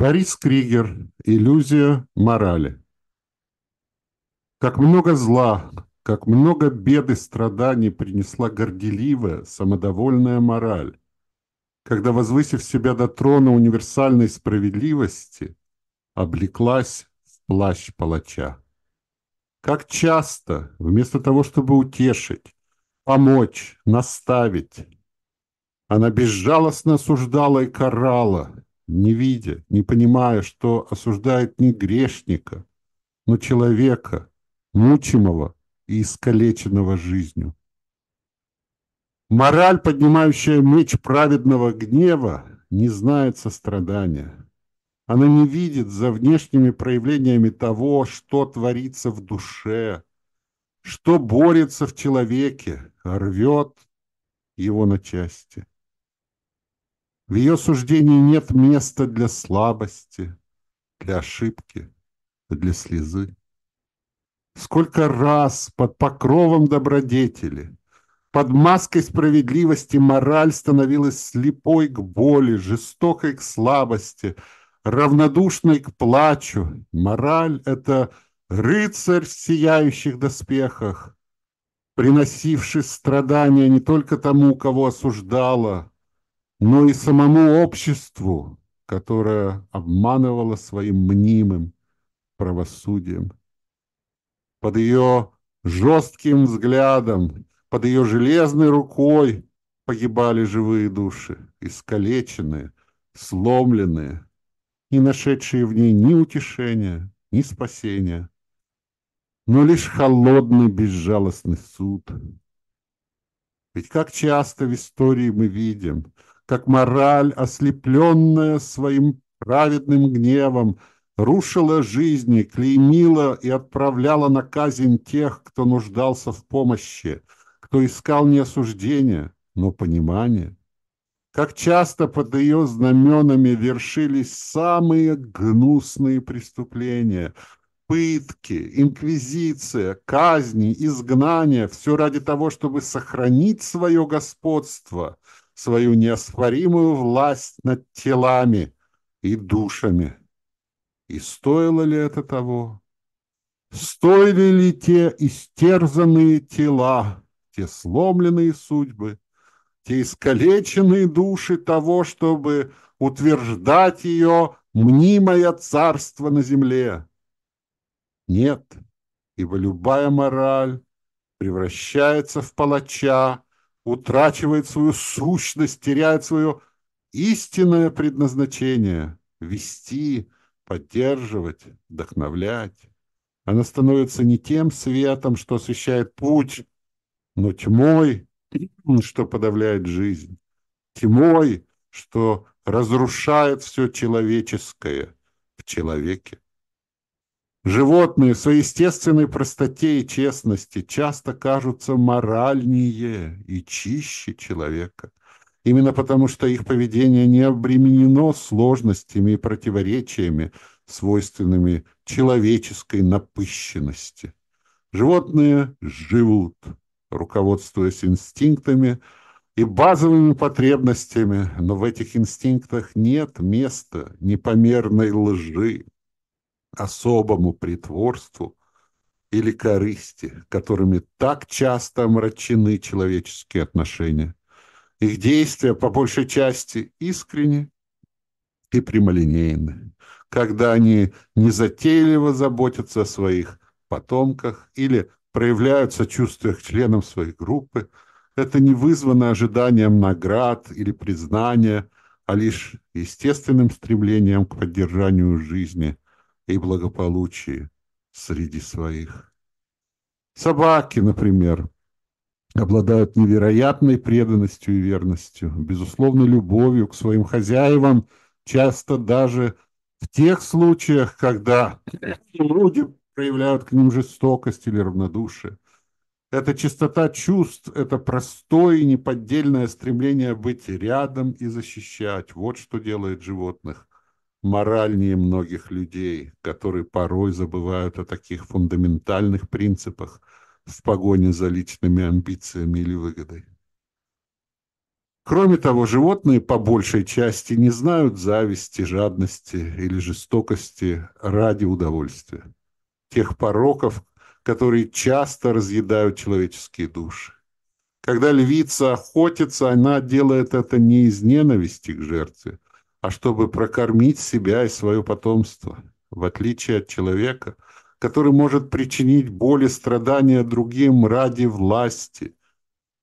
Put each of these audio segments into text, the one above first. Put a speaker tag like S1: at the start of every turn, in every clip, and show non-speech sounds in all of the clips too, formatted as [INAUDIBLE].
S1: Борис Кригер. Иллюзия морали. Как много зла, как много бед и страданий принесла горделивая, самодовольная мораль, когда, возвысив себя до трона универсальной справедливости, облеклась в плащ палача. Как часто, вместо того, чтобы утешить, помочь, наставить, она безжалостно осуждала и карала, не видя, не понимая, что осуждает не грешника, но человека, мучимого и искалеченного жизнью. Мораль, поднимающая меч праведного гнева, не знает сострадания. Она не видит за внешними проявлениями того, что творится в душе, что борется в человеке, рвет его на части. В ее суждении нет места для слабости, для ошибки, для слезы. Сколько раз под покровом добродетели, под маской справедливости мораль становилась слепой к боли, жестокой к слабости, равнодушной к плачу. Мораль — это рыцарь в сияющих доспехах, приносивший страдания не только тому, кого осуждала, но и самому обществу, которое обманывало своим мнимым правосудием. Под ее жестким взглядом, под ее железной рукой погибали живые души, искалеченные, сломленные, не нашедшие в ней ни утешения, ни спасения, но лишь холодный безжалостный суд. Ведь как часто в истории мы видим – как мораль, ослепленная своим праведным гневом, рушила жизни, клеймила и отправляла на казнь тех, кто нуждался в помощи, кто искал не осуждения, но понимания. Как часто под ее знаменами вершились самые гнусные преступления, пытки, инквизиция, казни, изгнания, все ради того, чтобы сохранить свое господство – свою неоспоримую власть над телами и душами. И стоило ли это того? Стоили ли те истерзанные тела, те сломленные судьбы, те искалеченные души того, чтобы утверждать ее мнимое царство на земле? Нет, ибо любая мораль превращается в палача, утрачивает свою сущность, теряет свое истинное предназначение – вести, поддерживать, вдохновлять. Она становится не тем светом, что освещает путь, но тьмой, что подавляет жизнь, тьмой, что разрушает все человеческое в человеке. Животные своей естественной простоте и честности часто кажутся моральнее и чище человека. Именно потому, что их поведение не обременено сложностями и противоречиями, свойственными человеческой напыщенности. Животные живут, руководствуясь инстинктами и базовыми потребностями, но в этих инстинктах нет места непомерной лжи, особому притворству или корысти, которыми так часто омрачены человеческие отношения. Их действия по большей части искренни и прямолинейны, когда они незатейливо заботятся о своих потомках или проявляют сочувствие к членам своей группы, это не вызвано ожиданием наград или признания, а лишь естественным стремлением к поддержанию жизни – и благополучии среди своих. Собаки, например, обладают невероятной преданностью и верностью, безусловной любовью к своим хозяевам, часто даже в тех случаях, когда люди проявляют к ним жестокость или равнодушие. Это чистота чувств, это простое и неподдельное стремление быть рядом и защищать. Вот что делает животных моральнее многих людей, которые порой забывают о таких фундаментальных принципах в погоне за личными амбициями или выгодой. Кроме того, животные по большей части не знают зависти, жадности или жестокости ради удовольствия, тех пороков, которые часто разъедают человеческие души. Когда львица охотится, она делает это не из ненависти к жертве, а чтобы прокормить себя и свое потомство, в отличие от человека, который может причинить боль и страдания другим ради власти,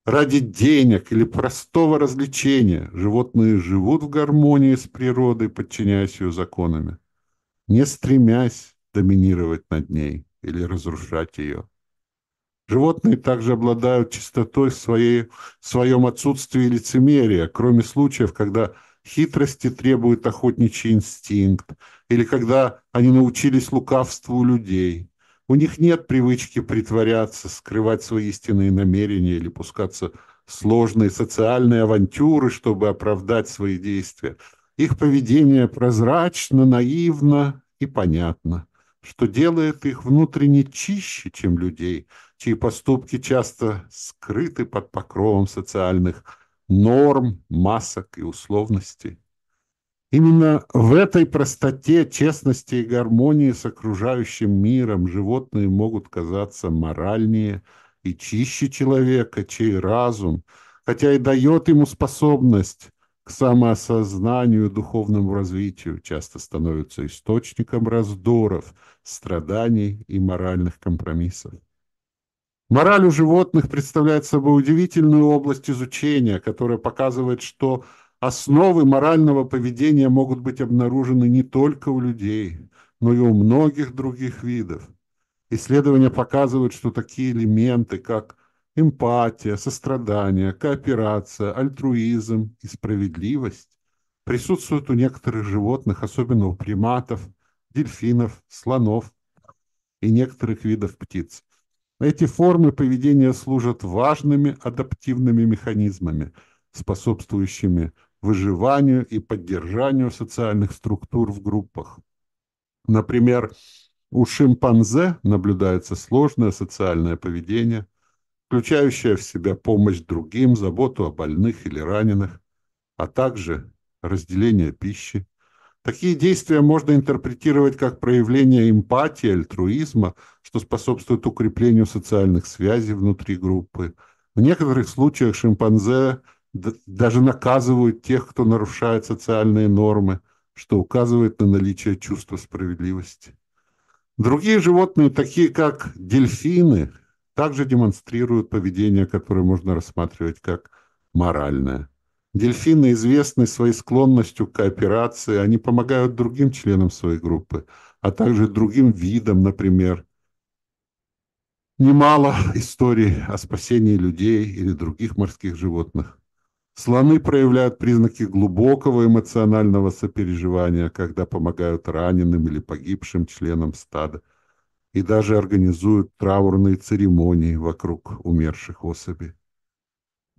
S1: ради денег или простого развлечения. Животные живут в гармонии с природой, подчиняясь ее законами, не стремясь доминировать над ней или разрушать ее. Животные также обладают чистотой в, своей, в своем отсутствии лицемерия, кроме случаев, когда хитрости требует охотничий инстинкт, или когда они научились лукавству людей. У них нет привычки притворяться, скрывать свои истинные намерения или пускаться в сложные социальные авантюры, чтобы оправдать свои действия. Их поведение прозрачно, наивно и понятно, что делает их внутренне чище, чем людей – чьи поступки часто скрыты под покровом социальных норм, масок и условностей. Именно в этой простоте, честности и гармонии с окружающим миром животные могут казаться моральнее и чище человека, чей разум, хотя и дает ему способность к самоосознанию духовному развитию, часто становится источником раздоров, страданий и моральных компромиссов. Мораль у животных представляет собой удивительную область изучения, которая показывает, что основы морального поведения могут быть обнаружены не только у людей, но и у многих других видов. Исследования показывают, что такие элементы, как эмпатия, сострадание, кооперация, альтруизм и справедливость присутствуют у некоторых животных, особенно у приматов, дельфинов, слонов и некоторых видов птиц. Эти формы поведения служат важными адаптивными механизмами, способствующими выживанию и поддержанию социальных структур в группах. Например, у шимпанзе наблюдается сложное социальное поведение, включающее в себя помощь другим, заботу о больных или раненых, а также разделение пищи, Такие действия можно интерпретировать как проявление эмпатии, альтруизма, что способствует укреплению социальных связей внутри группы. В некоторых случаях шимпанзе даже наказывают тех, кто нарушает социальные нормы, что указывает на наличие чувства справедливости. Другие животные, такие как дельфины, также демонстрируют поведение, которое можно рассматривать как моральное. Дельфины известны своей склонностью к кооперации. Они помогают другим членам своей группы, а также другим видам, например. Немало [LAUGHS] историй о спасении людей или других морских животных. Слоны проявляют признаки глубокого эмоционального сопереживания, когда помогают раненым или погибшим членам стада и даже организуют траурные церемонии вокруг умерших особей.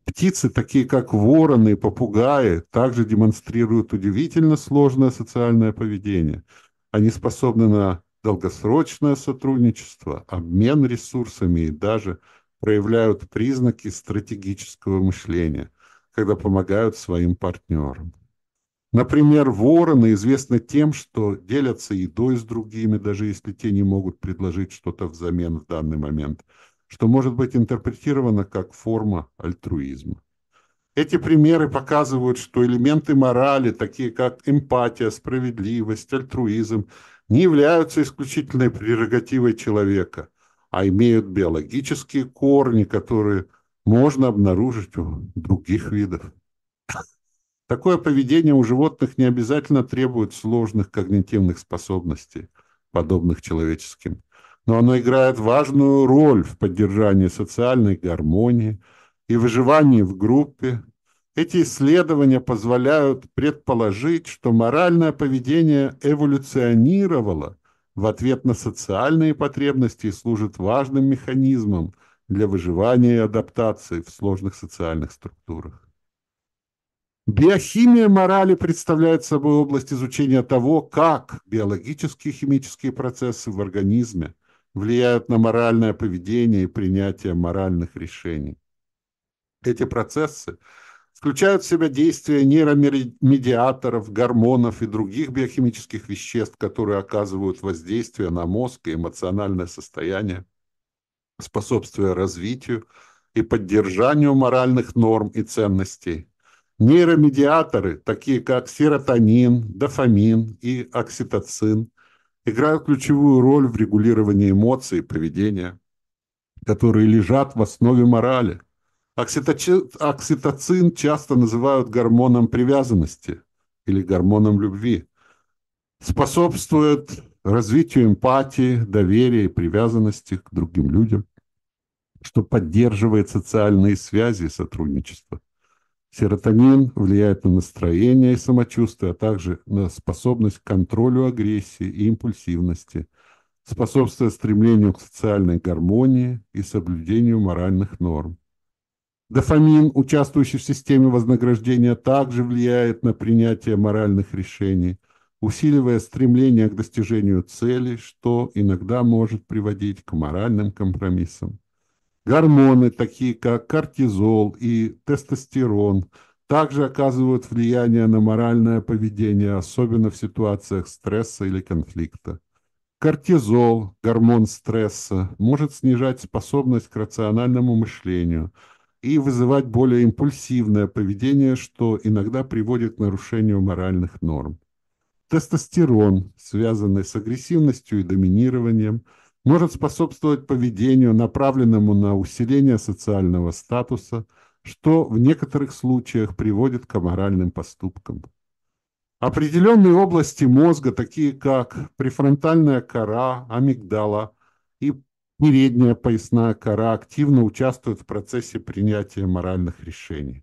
S1: Птицы, такие как вороны и попугаи, также демонстрируют удивительно сложное социальное поведение. Они способны на долгосрочное сотрудничество, обмен ресурсами и даже проявляют признаки стратегического мышления, когда помогают своим партнерам. Например, вороны известны тем, что делятся едой с другими, даже если те не могут предложить что-то взамен в данный момент – что может быть интерпретировано как форма альтруизма. Эти примеры показывают, что элементы морали, такие как эмпатия, справедливость, альтруизм, не являются исключительной прерогативой человека, а имеют биологические корни, которые можно обнаружить у других видов. Такое поведение у животных не обязательно требует сложных когнитивных способностей, подобных человеческим но оно играет важную роль в поддержании социальной гармонии и выживании в группе. Эти исследования позволяют предположить, что моральное поведение эволюционировало в ответ на социальные потребности и служит важным механизмом для выживания и адаптации в сложных социальных структурах. Биохимия морали представляет собой область изучения того, как биологические и химические процессы в организме – влияют на моральное поведение и принятие моральных решений. Эти процессы включают в себя действия нейромедиаторов, гормонов и других биохимических веществ, которые оказывают воздействие на мозг и эмоциональное состояние, способствуя развитию и поддержанию моральных норм и ценностей. Нейромедиаторы, такие как серотонин, дофамин и окситоцин, играют ключевую роль в регулировании эмоций и поведения, которые лежат в основе морали. Окситоцин часто называют гормоном привязанности или гормоном любви. Способствует развитию эмпатии, доверия и привязанности к другим людям, что поддерживает социальные связи и сотрудничество. Серотонин влияет на настроение и самочувствие, а также на способность к контролю агрессии и импульсивности, способствуя стремлению к социальной гармонии и соблюдению моральных норм. Дофамин, участвующий в системе вознаграждения, также влияет на принятие моральных решений, усиливая стремление к достижению цели, что иногда может приводить к моральным компромиссам. Гормоны, такие как кортизол и тестостерон, также оказывают влияние на моральное поведение, особенно в ситуациях стресса или конфликта. Кортизол, гормон стресса, может снижать способность к рациональному мышлению – и вызывать более импульсивное поведение, что иногда приводит к нарушению моральных норм. Тестостерон, связанный с агрессивностью и доминированием, может способствовать поведению, направленному на усиление социального статуса, что в некоторых случаях приводит к аморальным поступкам. Определенные области мозга, такие как префронтальная кора, амигдала и Передняя поясная кора активно участвует в процессе принятия моральных решений.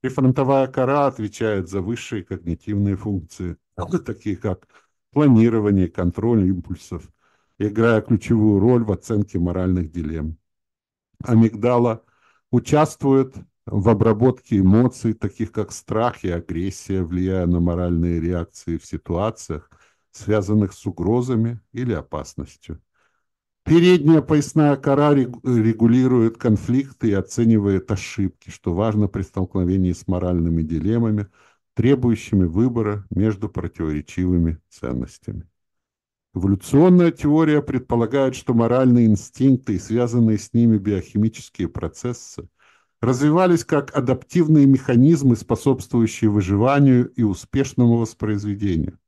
S1: Префронтовая кора отвечает за высшие когнитивные функции, такие как планирование, контроль импульсов, играя ключевую роль в оценке моральных дилемм. Амигдала участвует в обработке эмоций, таких как страх и агрессия, влияя на моральные реакции в ситуациях, связанных с угрозами или опасностью. Передняя поясная кора регулирует конфликты и оценивает ошибки, что важно при столкновении с моральными дилеммами, требующими выбора между противоречивыми ценностями. Эволюционная теория предполагает, что моральные инстинкты и связанные с ними биохимические процессы развивались как адаптивные механизмы, способствующие выживанию и успешному воспроизведению.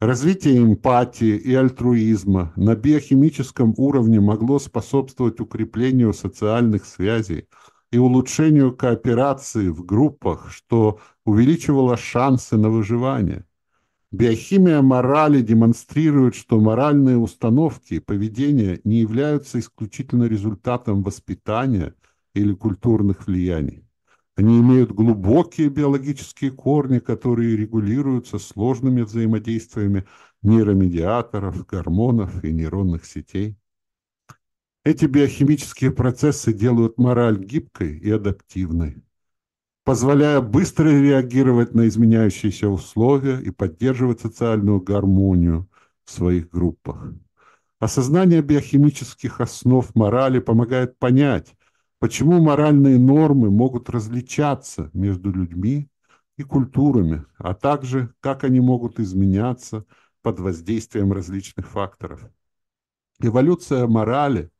S1: Развитие эмпатии и альтруизма на биохимическом уровне могло способствовать укреплению социальных связей и улучшению кооперации в группах, что увеличивало шансы на выживание. Биохимия морали демонстрирует, что моральные установки и поведение не являются исключительно результатом воспитания или культурных влияний. Они имеют глубокие биологические корни, которые регулируются сложными взаимодействиями нейромедиаторов, гормонов и нейронных сетей. Эти биохимические процессы делают мораль гибкой и адаптивной, позволяя быстро реагировать на изменяющиеся условия и поддерживать социальную гармонию в своих группах. Осознание биохимических основ морали помогает понять, Почему моральные нормы могут различаться между людьми и культурами, а также как они могут изменяться под воздействием различных факторов. Эволюция морали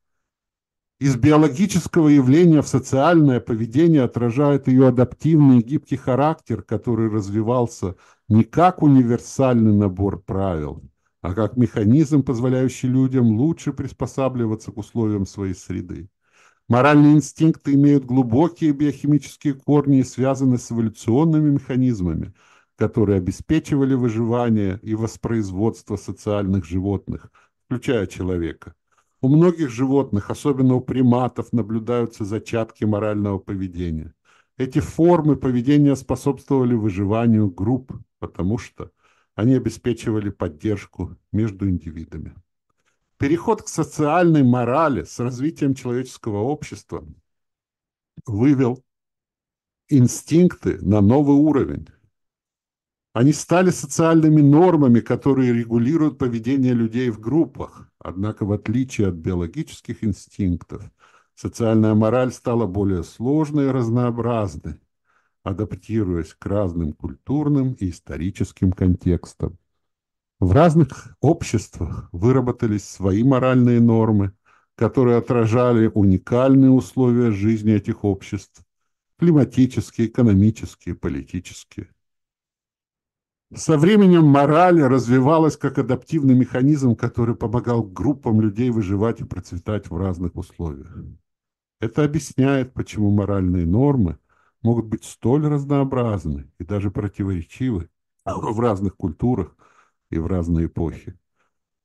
S1: из биологического явления в социальное поведение отражает ее адаптивный и гибкий характер, который развивался не как универсальный набор правил, а как механизм, позволяющий людям лучше приспосабливаться к условиям своей среды. Моральные инстинкты имеют глубокие биохимические корни и связаны с эволюционными механизмами, которые обеспечивали выживание и воспроизводство социальных животных, включая человека. У многих животных, особенно у приматов, наблюдаются зачатки морального поведения. Эти формы поведения способствовали выживанию групп, потому что они обеспечивали поддержку между индивидами. Переход к социальной морали с развитием человеческого общества вывел инстинкты на новый уровень. Они стали социальными нормами, которые регулируют поведение людей в группах. Однако, в отличие от биологических инстинктов, Социальная мораль стала более сложной и разнообразной, адаптируясь к разным культурным и историческим контекстам. В разных обществах выработались свои моральные нормы, которые отражали уникальные условия жизни этих обществ – климатические, экономические, политические. Со временем мораль развивалась как адаптивный механизм, который помогал группам людей выживать и процветать в разных условиях. Это объясняет, почему моральные нормы могут быть столь разнообразны и даже противоречивы в разных культурах и в разные эпохи.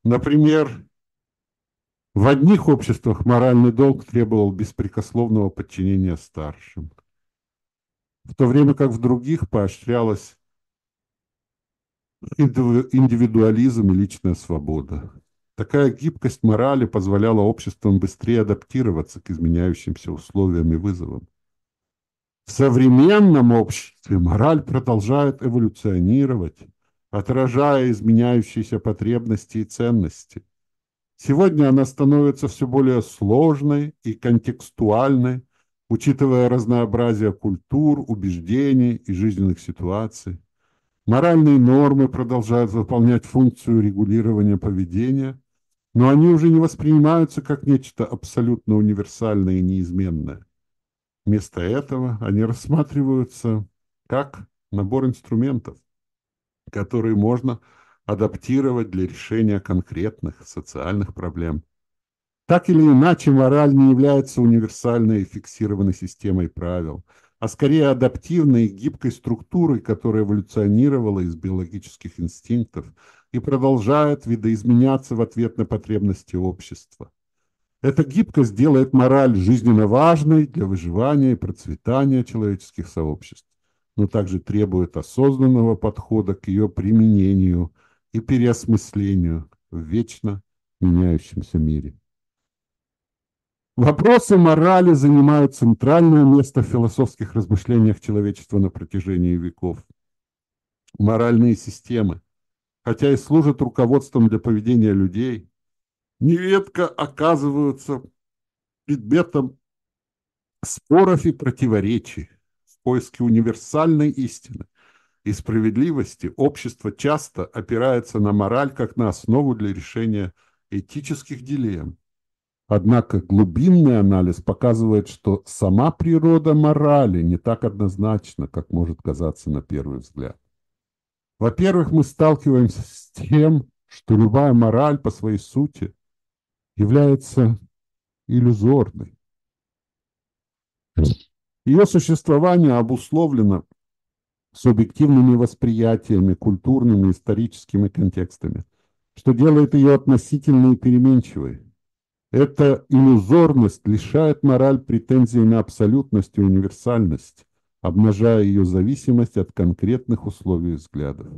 S1: Например, в одних обществах моральный долг требовал беспрекословного подчинения старшим, в то время как в других поощрялась индивидуализм и личная свобода. Такая гибкость морали позволяла обществам быстрее адаптироваться к изменяющимся условиям и вызовам. В современном обществе мораль продолжает эволюционировать, отражая изменяющиеся потребности и ценности. Сегодня она становится все более сложной и контекстуальной, учитывая разнообразие культур, убеждений и жизненных ситуаций. Моральные нормы продолжают выполнять функцию регулирования поведения, но они уже не воспринимаются как нечто абсолютно универсальное и неизменное. Вместо этого они рассматриваются как набор инструментов, которые можно адаптировать для решения конкретных социальных проблем. Так или иначе, мораль не является универсальной и фиксированной системой правил, а скорее адаптивной и гибкой структурой, которая эволюционировала из биологических инстинктов и продолжает видоизменяться в ответ на потребности общества. Эта гибкость делает мораль жизненно важной для выживания и процветания человеческих сообществ, но также требует осознанного подхода к ее применению – и переосмыслению в вечно меняющемся мире. Вопросы морали занимают центральное место в философских размышлениях человечества на протяжении веков. Моральные системы, хотя и служат руководством для поведения людей, нередко оказываются предметом споров и противоречий в поиске универсальной истины – и справедливости общество часто опирается на мораль как на основу для решения этических дилемм. Однако глубинный анализ показывает, что сама природа морали не так однозначна, как может казаться на первый взгляд. Во-первых, мы сталкиваемся с тем, что любая мораль по своей сути является иллюзорной. Ее существование обусловлено субъективными восприятиями, культурными, историческими контекстами, что делает ее относительной и переменчивой. Эта иллюзорность лишает мораль претензий на абсолютность и универсальность, обнажая ее зависимость от конкретных условий взглядов.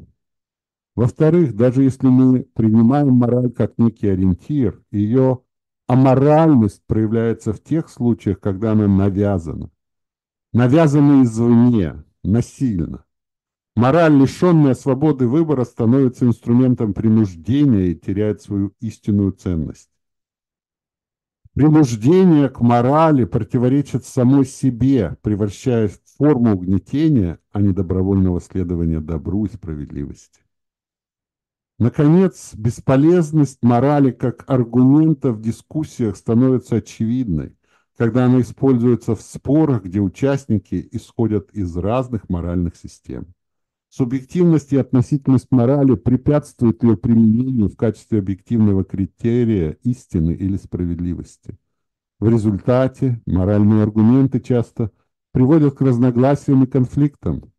S1: Во-вторых, даже если мы принимаем мораль как некий ориентир, ее аморальность проявляется в тех случаях, когда она навязана. Навязана извне, насильно. Мораль, лишенная свободы выбора, становится инструментом принуждения и теряет свою истинную ценность. Принуждение к морали противоречит самой себе, превращаясь в форму угнетения, а не добровольного следования добру и справедливости. Наконец, бесполезность морали как аргумента в дискуссиях становится очевидной, когда она используется в спорах, где участники исходят из разных моральных систем. Субъективность и относительность морали препятствуют ее применению в качестве объективного критерия истины или справедливости. В результате моральные аргументы часто приводят к разногласиям и конфликтам,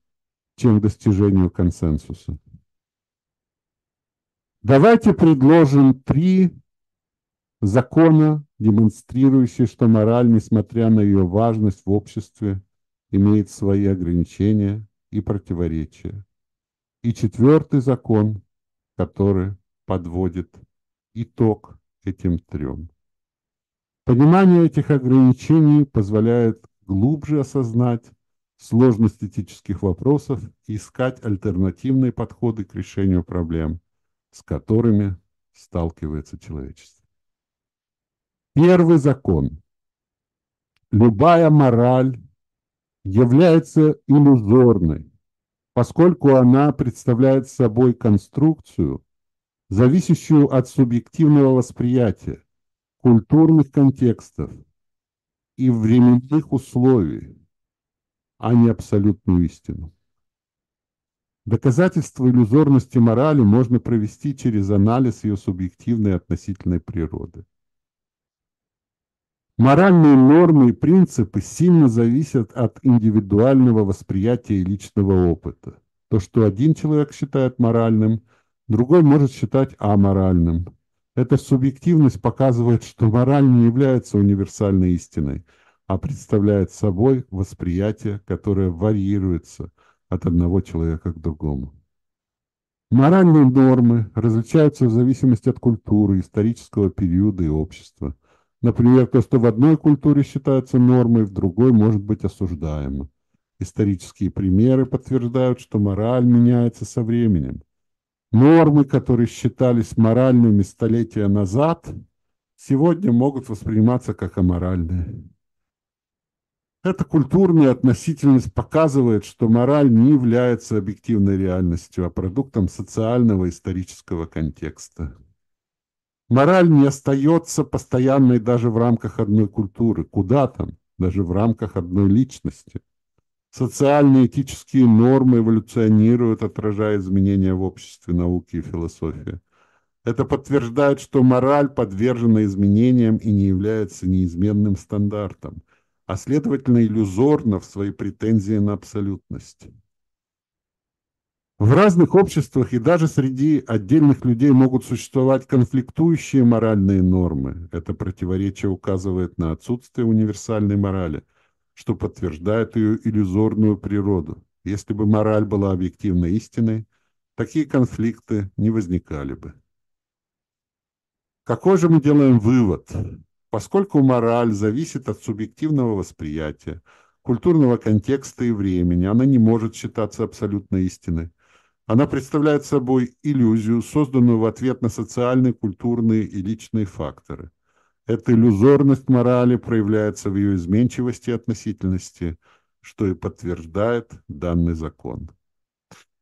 S1: чем к достижению консенсуса. Давайте предложим три закона, демонстрирующие, что мораль, несмотря на ее важность в обществе, имеет свои ограничения и противоречия. И четвертый закон, который подводит итог этим трем. Понимание этих ограничений позволяет глубже осознать сложность этических вопросов и искать альтернативные подходы к решению проблем, с которыми сталкивается человечество. Первый закон. любая мораль является иллюзорной, поскольку она представляет собой конструкцию, зависящую от субъективного восприятия, культурных контекстов и временных условий, а не абсолютную истину. Доказательство иллюзорности морали можно провести через анализ ее субъективной относительной природы. Моральные нормы и принципы сильно зависят от индивидуального восприятия и личного опыта. То, что один человек считает моральным, другой может считать аморальным. Эта субъективность показывает, что мораль не является универсальной истиной, а представляет собой восприятие, которое варьируется от одного человека к другому. Моральные нормы различаются в зависимости от культуры, исторического периода и общества. Например, то, что в одной культуре считается нормой, в другой может быть осуждаемо. Исторические примеры подтверждают, что мораль меняется со временем. Нормы, которые считались моральными столетия назад, сегодня могут восприниматься как аморальные. Эта культурная относительность показывает, что мораль не является объективной реальностью, а продуктом социального исторического контекста. Мораль не остается постоянной даже в рамках одной культуры. Куда там? Даже в рамках одной личности. Социальные этические нормы эволюционируют, отражая изменения в обществе, науке и философии. Это подтверждает, что мораль подвержена изменениям и не является неизменным стандартом, а следовательно иллюзорна в своей претензии на абсолютность. В разных обществах и даже среди отдельных людей могут существовать конфликтующие моральные нормы. Это противоречие указывает на отсутствие универсальной морали, что подтверждает ее иллюзорную природу. Если бы мораль была объективной истиной, такие конфликты не возникали бы. Какой же мы делаем вывод? Поскольку мораль зависит от субъективного восприятия, культурного контекста и времени, она не может считаться абсолютной истиной. Она представляет собой иллюзию, созданную в ответ на социальные, культурные и личные факторы. Эта иллюзорность морали проявляется в ее изменчивости и относительности, что и подтверждает данный закон.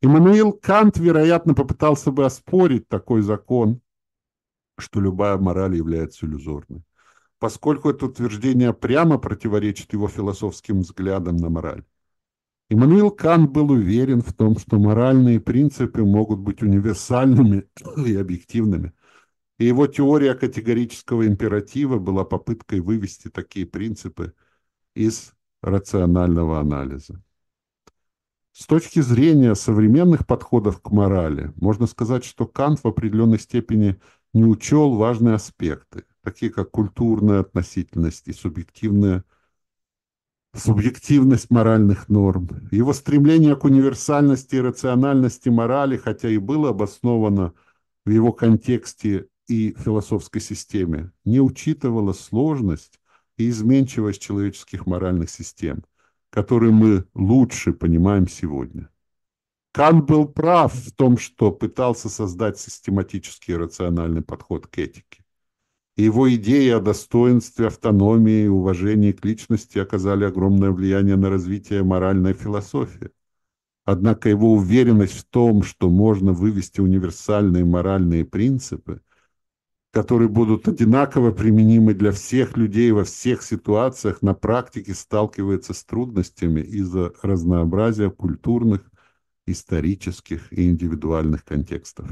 S1: Иммануил Кант, вероятно, попытался бы оспорить такой закон, что любая мораль является иллюзорной, поскольку это утверждение прямо противоречит его философским взглядам на мораль. Иммануил Кант был уверен в том, что моральные принципы могут быть универсальными [COUGHS] и объективными. И его теория категорического императива была попыткой вывести такие принципы из рационального анализа. С точки зрения современных подходов к морали, можно сказать, что Кант в определенной степени не учел важные аспекты, такие как культурная относительность и субъективная субъективность моральных норм. Его стремление к универсальности и рациональности морали, хотя и было обосновано в его контексте и философской системе, не учитывало сложность и изменчивость человеческих моральных систем, которые мы лучше понимаем сегодня. Кант был прав в том, что пытался создать систематический рациональный подход к этике. Его идеи о достоинстве, автономии и уважении к личности оказали огромное влияние на развитие моральной философии. Однако его уверенность в том, что можно вывести универсальные моральные принципы, которые будут одинаково применимы для всех людей во всех ситуациях, на практике сталкивается с трудностями из-за разнообразия культурных, исторических и индивидуальных контекстов.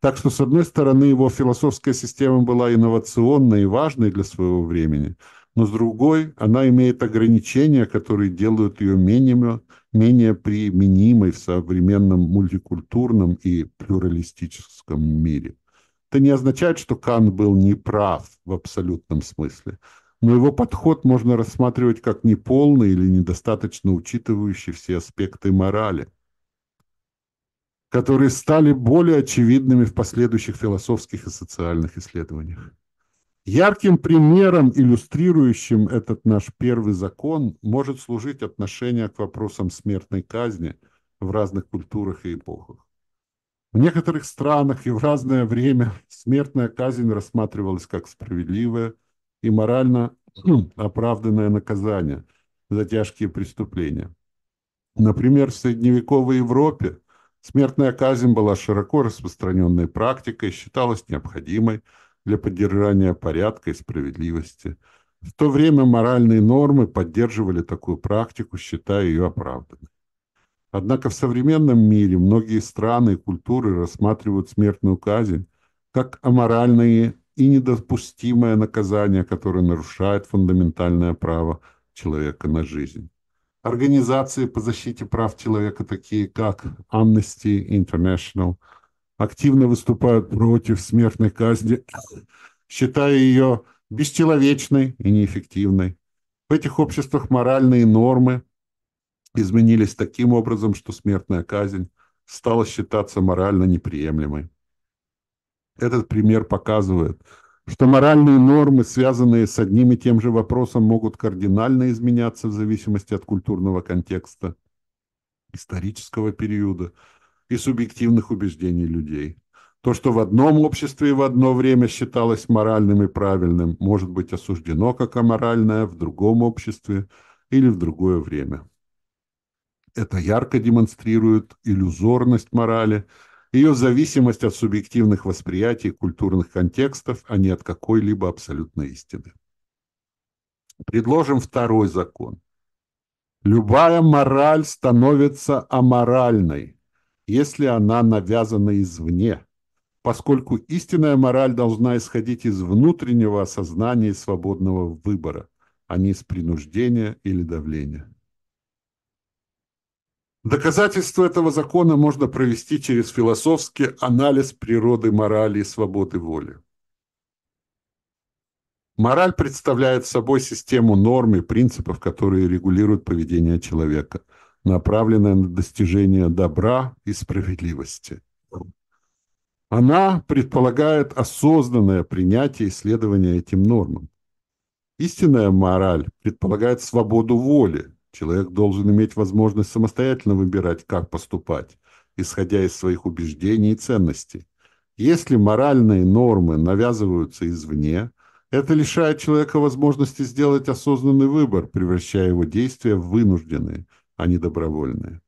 S1: Так что, с одной стороны, его философская система была инновационной и важной для своего времени, но с другой, она имеет ограничения, которые делают ее менее, менее применимой в современном мультикультурном и плюралистическом мире. Это не означает, что Кант был неправ в абсолютном смысле, но его подход можно рассматривать как неполный или недостаточно учитывающий все аспекты морали – которые стали более очевидными в последующих философских и социальных исследованиях. Ярким примером, иллюстрирующим этот наш первый закон, может служить отношение к вопросам смертной казни в разных культурах и эпохах. В некоторых странах и в разное время смертная казнь рассматривалась как справедливая и морально [CLEARS THROAT] оправданное наказание за тяжкие преступления. Например, в средневековой Европе смертная казнь была широко распространенной практикой, считалась необходимой для поддержания порядка и справедливости. В то время моральные нормы поддерживали такую практику, считая ее оправданной. Однако в современном мире многие страны и культуры рассматривают смертную казнь как аморальное и недопустимое наказание, которое нарушает фундаментальное право человека на жизнь. Организации по защите прав человека, такие как Amnesty International, активно выступают против смертной казни, [COUGHS] считая ее бесчеловечной и неэффективной. В этих обществах моральные нормы изменились таким образом, что смертная казнь стала считаться морально неприемлемой. Этот пример показывает, что моральные нормы, связанные с одним и тем же вопросом, могут кардинально изменяться в зависимости от культурного контекста, исторического периода и субъективных убеждений людей. То, что в одном обществе и в одно время считалось моральным и правильным, может быть осуждено как аморальное в другом обществе или в другое время. Это ярко демонстрирует иллюзорность морали – ее зависимость от субъективных восприятий культурных контекстов, а не от какой-либо абсолютной истины. Предложим второй закон. Любая мораль становится аморальной, если она навязана извне, поскольку истинная мораль должна исходить из внутреннего осознания и свободного выбора, а не из принуждения или давления. Доказательство этого закона можно провести через философский анализ природы морали и свободы воли. Мораль представляет собой систему норм и принципов, которые регулируют поведение человека, направленное на достижение добра и справедливости. Она предполагает осознанное принятие и исследование этим нормам. Истинная мораль предполагает свободу воли, Человек должен иметь возможность самостоятельно выбирать, как поступать, исходя из своих убеждений и ценностей. Если моральные нормы навязываются извне, это лишает человека возможности сделать осознанный выбор, превращая его действия в вынужденные, а не добровольные.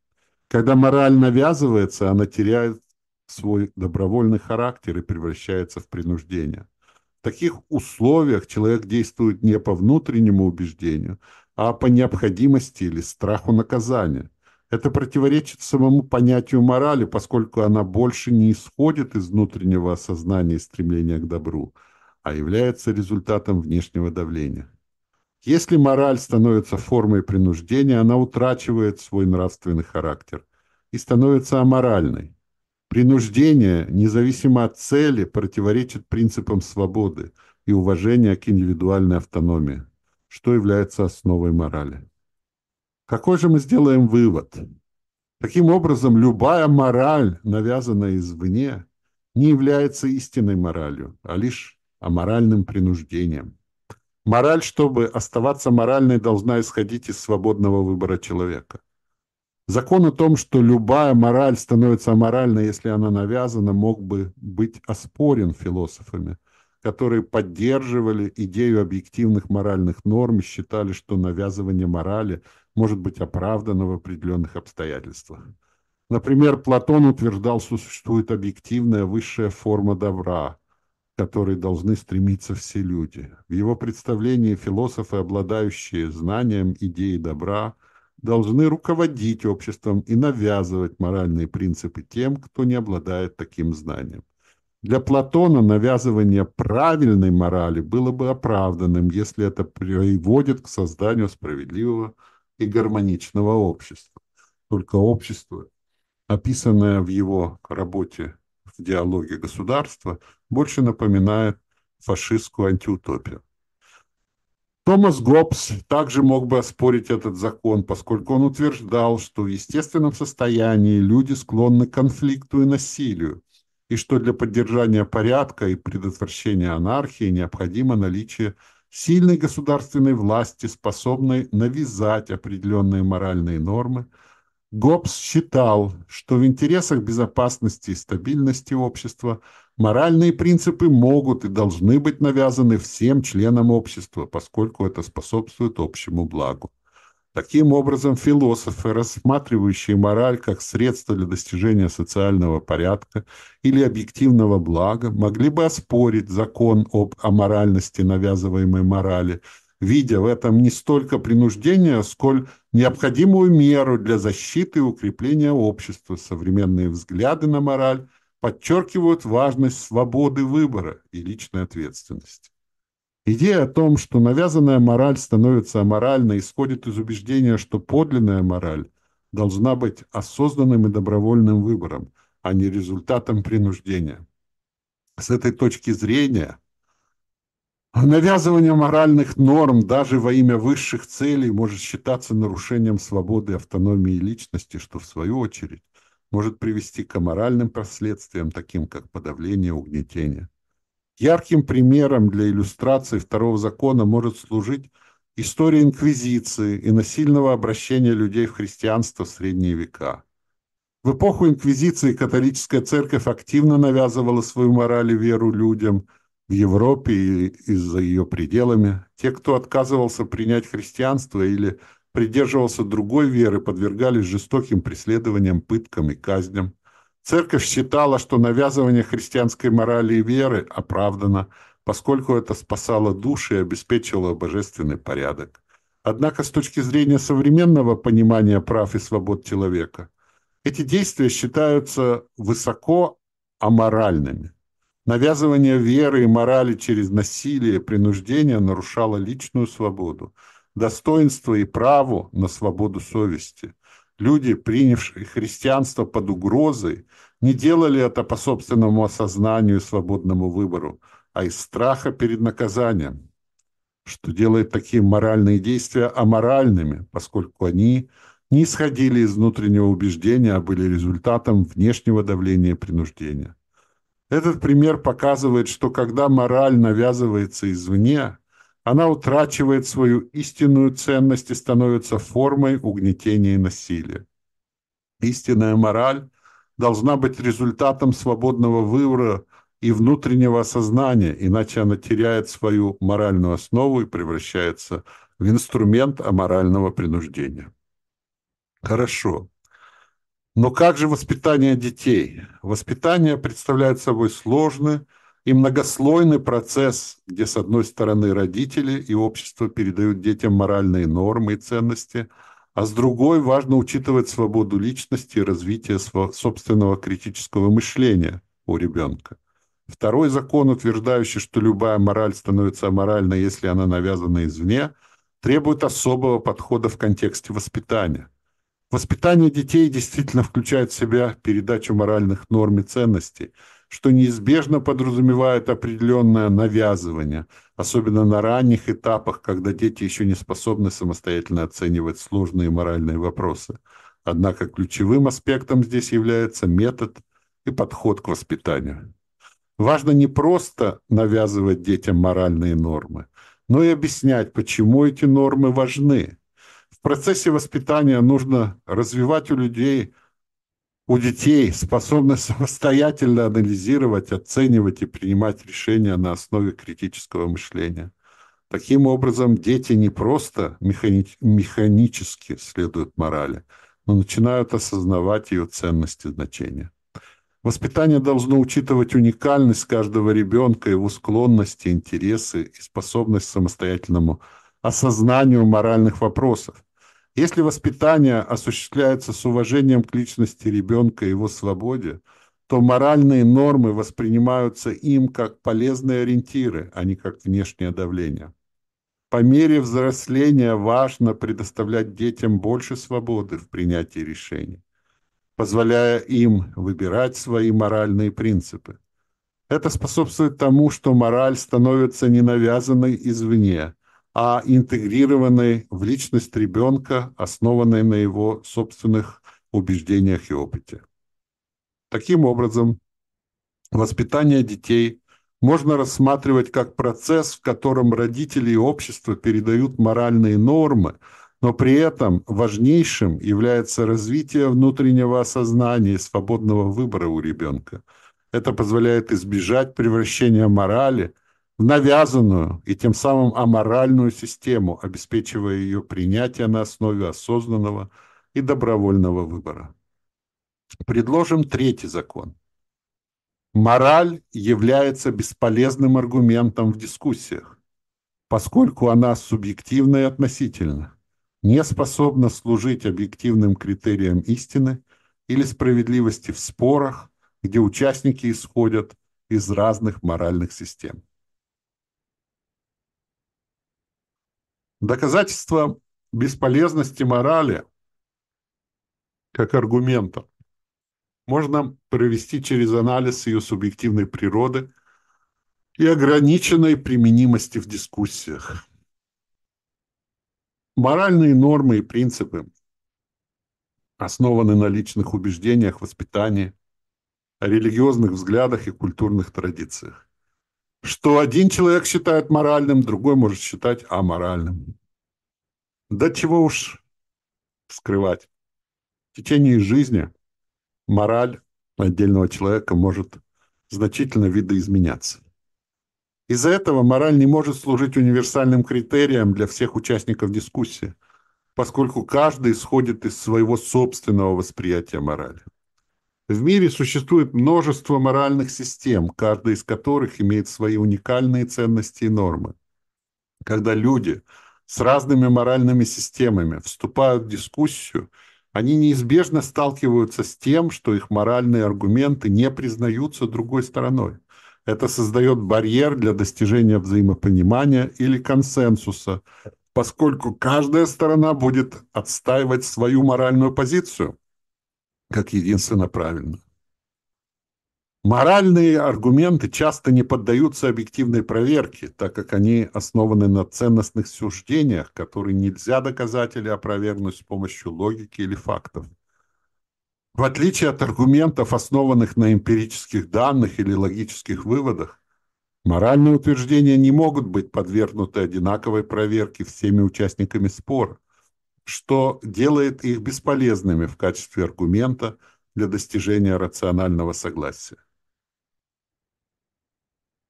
S1: Когда мораль навязывается, она теряет свой добровольный характер и превращается в принуждение. В таких условиях человек действует не по внутреннему убеждению, а по необходимости или страху наказания. Это противоречит самому понятию морали, поскольку она больше не исходит из внутреннего осознания и стремления к добру, а является результатом внешнего давления. Если мораль становится формой принуждения, она утрачивает свой нравственный характер и становится аморальной. Принуждение, независимо от цели, противоречит принципам свободы и уважения к индивидуальной автономии что является основой морали. Какой же мы сделаем вывод? Таким образом, любая мораль, навязанная извне, не является истинной моралью, а лишь аморальным принуждением. Мораль, чтобы оставаться моральной, должна исходить из свободного выбора человека. Закон о том, что любая мораль становится аморальной, если она навязана, мог бы быть оспорен философами – которые поддерживали идею объективных моральных норм и считали, что навязывание морали может быть оправдано в определенных обстоятельствах. Например, Платон утверждал, что существует объективная высшая форма добра, к которой должны стремиться все люди. В его представлении философы, обладающие знанием идеи добра, должны руководить обществом и навязывать моральные принципы тем, кто не обладает таким знанием. Для Платона навязывание правильной морали было бы оправданным, если это приводит к созданию справедливого и гармоничного общества. Только общество, описанное в его работе в диалоге государства, больше напоминает фашистскую антиутопию. Томас Гоббс также мог бы оспорить этот закон, поскольку он утверждал, что в естественном состоянии люди склонны к конфликту и насилию, и что для поддержания порядка и предотвращения анархии необходимо наличие сильной государственной власти, способной навязать определенные моральные нормы, Гоббс считал, что в интересах безопасности и стабильности общества моральные принципы могут и должны быть навязаны всем членам общества, поскольку это способствует общему благу. Таким образом, философы, рассматривающие мораль как средство для достижения социального порядка или объективного блага, могли бы оспорить закон об аморальности навязываемой морали, видя в этом не столько принуждение, сколь необходимую меру для защиты и укрепления общества. Современные взгляды на мораль подчеркивают важность свободы выбора и личной ответственности. Идея о том, что навязанная мораль становится аморальной, исходит из убеждения, что подлинная мораль должна быть осознанным и добровольным выбором, а не результатом принуждения. С этой точки зрения навязывание моральных норм даже во имя высших целей может считаться нарушением свободы и автономии личности, что в свою очередь может привести к аморальным последствиям, таким как подавление, угнетение. Ярким примером для иллюстрации второго закона может служить история инквизиции и насильного обращения людей в христианство в средние века. В эпоху инквизиции католическая церковь активно навязывала свою мораль и веру людям в Европе и, за ее пределами. Те, кто отказывался принять христианство или придерживался другой веры, подвергались жестоким преследованиям, пыткам и казням. Церковь считала, что навязывание христианской морали и веры оправдано, поскольку это спасало души и обеспечивало божественный порядок. Однако с точки зрения современного понимания прав и свобод человека, эти действия считаются высоко аморальными. Навязывание веры и морали через насилие и принуждение нарушало личную свободу, достоинство и право на свободу совести – Люди, принявшие христианство под угрозой, не делали это по собственному осознанию и свободному выбору, а из страха перед наказанием, что делает такие моральные действия аморальными, поскольку они не исходили из внутреннего убеждения, а были результатом внешнего давления и принуждения. Этот пример показывает, что когда мораль навязывается извне, она утрачивает свою истинную ценность и становится формой угнетения и насилия. Истинная мораль должна быть результатом свободного выбора и внутреннего осознания, иначе она теряет свою моральную основу и превращается в инструмент аморального принуждения. Хорошо. Но как же воспитание детей? Воспитание представляет собой сложный, и многослойный процесс, где, с одной стороны, родители и общество передают детям моральные нормы и ценности, а с другой важно учитывать свободу личности и развитие собственного критического мышления у ребенка. Второй закон, утверждающий, что любая мораль становится аморальной, если она навязана извне, требует особого подхода в контексте воспитания. Воспитание детей действительно включает в себя передачу моральных норм и ценностей – что неизбежно подразумевает определенное навязывание, особенно на ранних этапах, когда дети еще не способны самостоятельно оценивать сложные моральные вопросы. Однако ключевым аспектом здесь является метод и подход к воспитанию. Важно не просто навязывать детям моральные нормы, но и объяснять, почему эти нормы важны. В процессе воспитания нужно развивать у людей у детей способность самостоятельно анализировать, оценивать и принимать решения на основе критического мышления. Таким образом, дети не просто механи механически следуют морали, но начинают осознавать ее ценность и значение. Воспитание должно учитывать уникальность каждого ребенка, его склонности, интересы и способность к самостоятельному осознанию моральных вопросов. Если воспитание осуществляется с уважением к личности ребенка и его свободе, то моральные нормы воспринимаются им как полезные ориентиры, а не как внешнее давление. По мере взросления важно предоставлять детям больше свободы в принятии решений, позволяя им выбирать свои моральные принципы. Это способствует тому, что мораль становится не навязанной извне, а интегрированной в личность ребенка, основанной на его собственных убеждениях и опыте. Таким образом, воспитание детей можно рассматривать как процесс, в котором родители и общество передают моральные нормы, Но при этом важнейшим является развитие внутреннего осознания и свободного выбора у ребенка. Это позволяет избежать превращения морали в навязанную и тем самым аморальную систему, обеспечивая ее принятие на основе осознанного и добровольного выбора. Предложим третий закон. Мораль является бесполезным аргументом в дискуссиях, поскольку она субъективна и относительна не способна служить объективным критерием истины или справедливости в спорах, где участники исходят из разных моральных систем. Доказательство бесполезности морали как аргумента можно провести через анализ ее субъективной природы и ограниченной применимости в дискуссиях. Моральные нормы и принципы основаны на личных убеждениях, воспитании, религиозных взглядах и культурных традициях. Что один человек считает моральным, другой может считать аморальным. Да чего уж скрывать. В течение жизни мораль отдельного человека может значительно видоизменяться. Из-за этого мораль не может служить универсальным критерием для всех участников дискуссии, поскольку каждый исходит из своего собственного восприятия морали. В мире существует множество моральных систем, каждая из которых имеет свои уникальные ценности и нормы. Когда люди с разными моральными системами вступают в дискуссию, они неизбежно сталкиваются с тем, что их моральные аргументы не признаются другой стороной. Это создает барьер для достижения взаимопонимания или консенсуса, поскольку каждая сторона будет отстаивать свою моральную позицию как единственно правильно. Моральные аргументы часто не поддаются объективной проверке, так как они основаны на ценностных суждениях, которые нельзя доказать или опровергнуть с помощью логики или фактов. В отличие от аргументов, основанных на эмпирических данных или логических выводах, моральные утверждения не могут быть подвергнуты одинаковой проверке всеми участниками спора, что делает их бесполезными в качестве аргумента для достижения рационального согласия.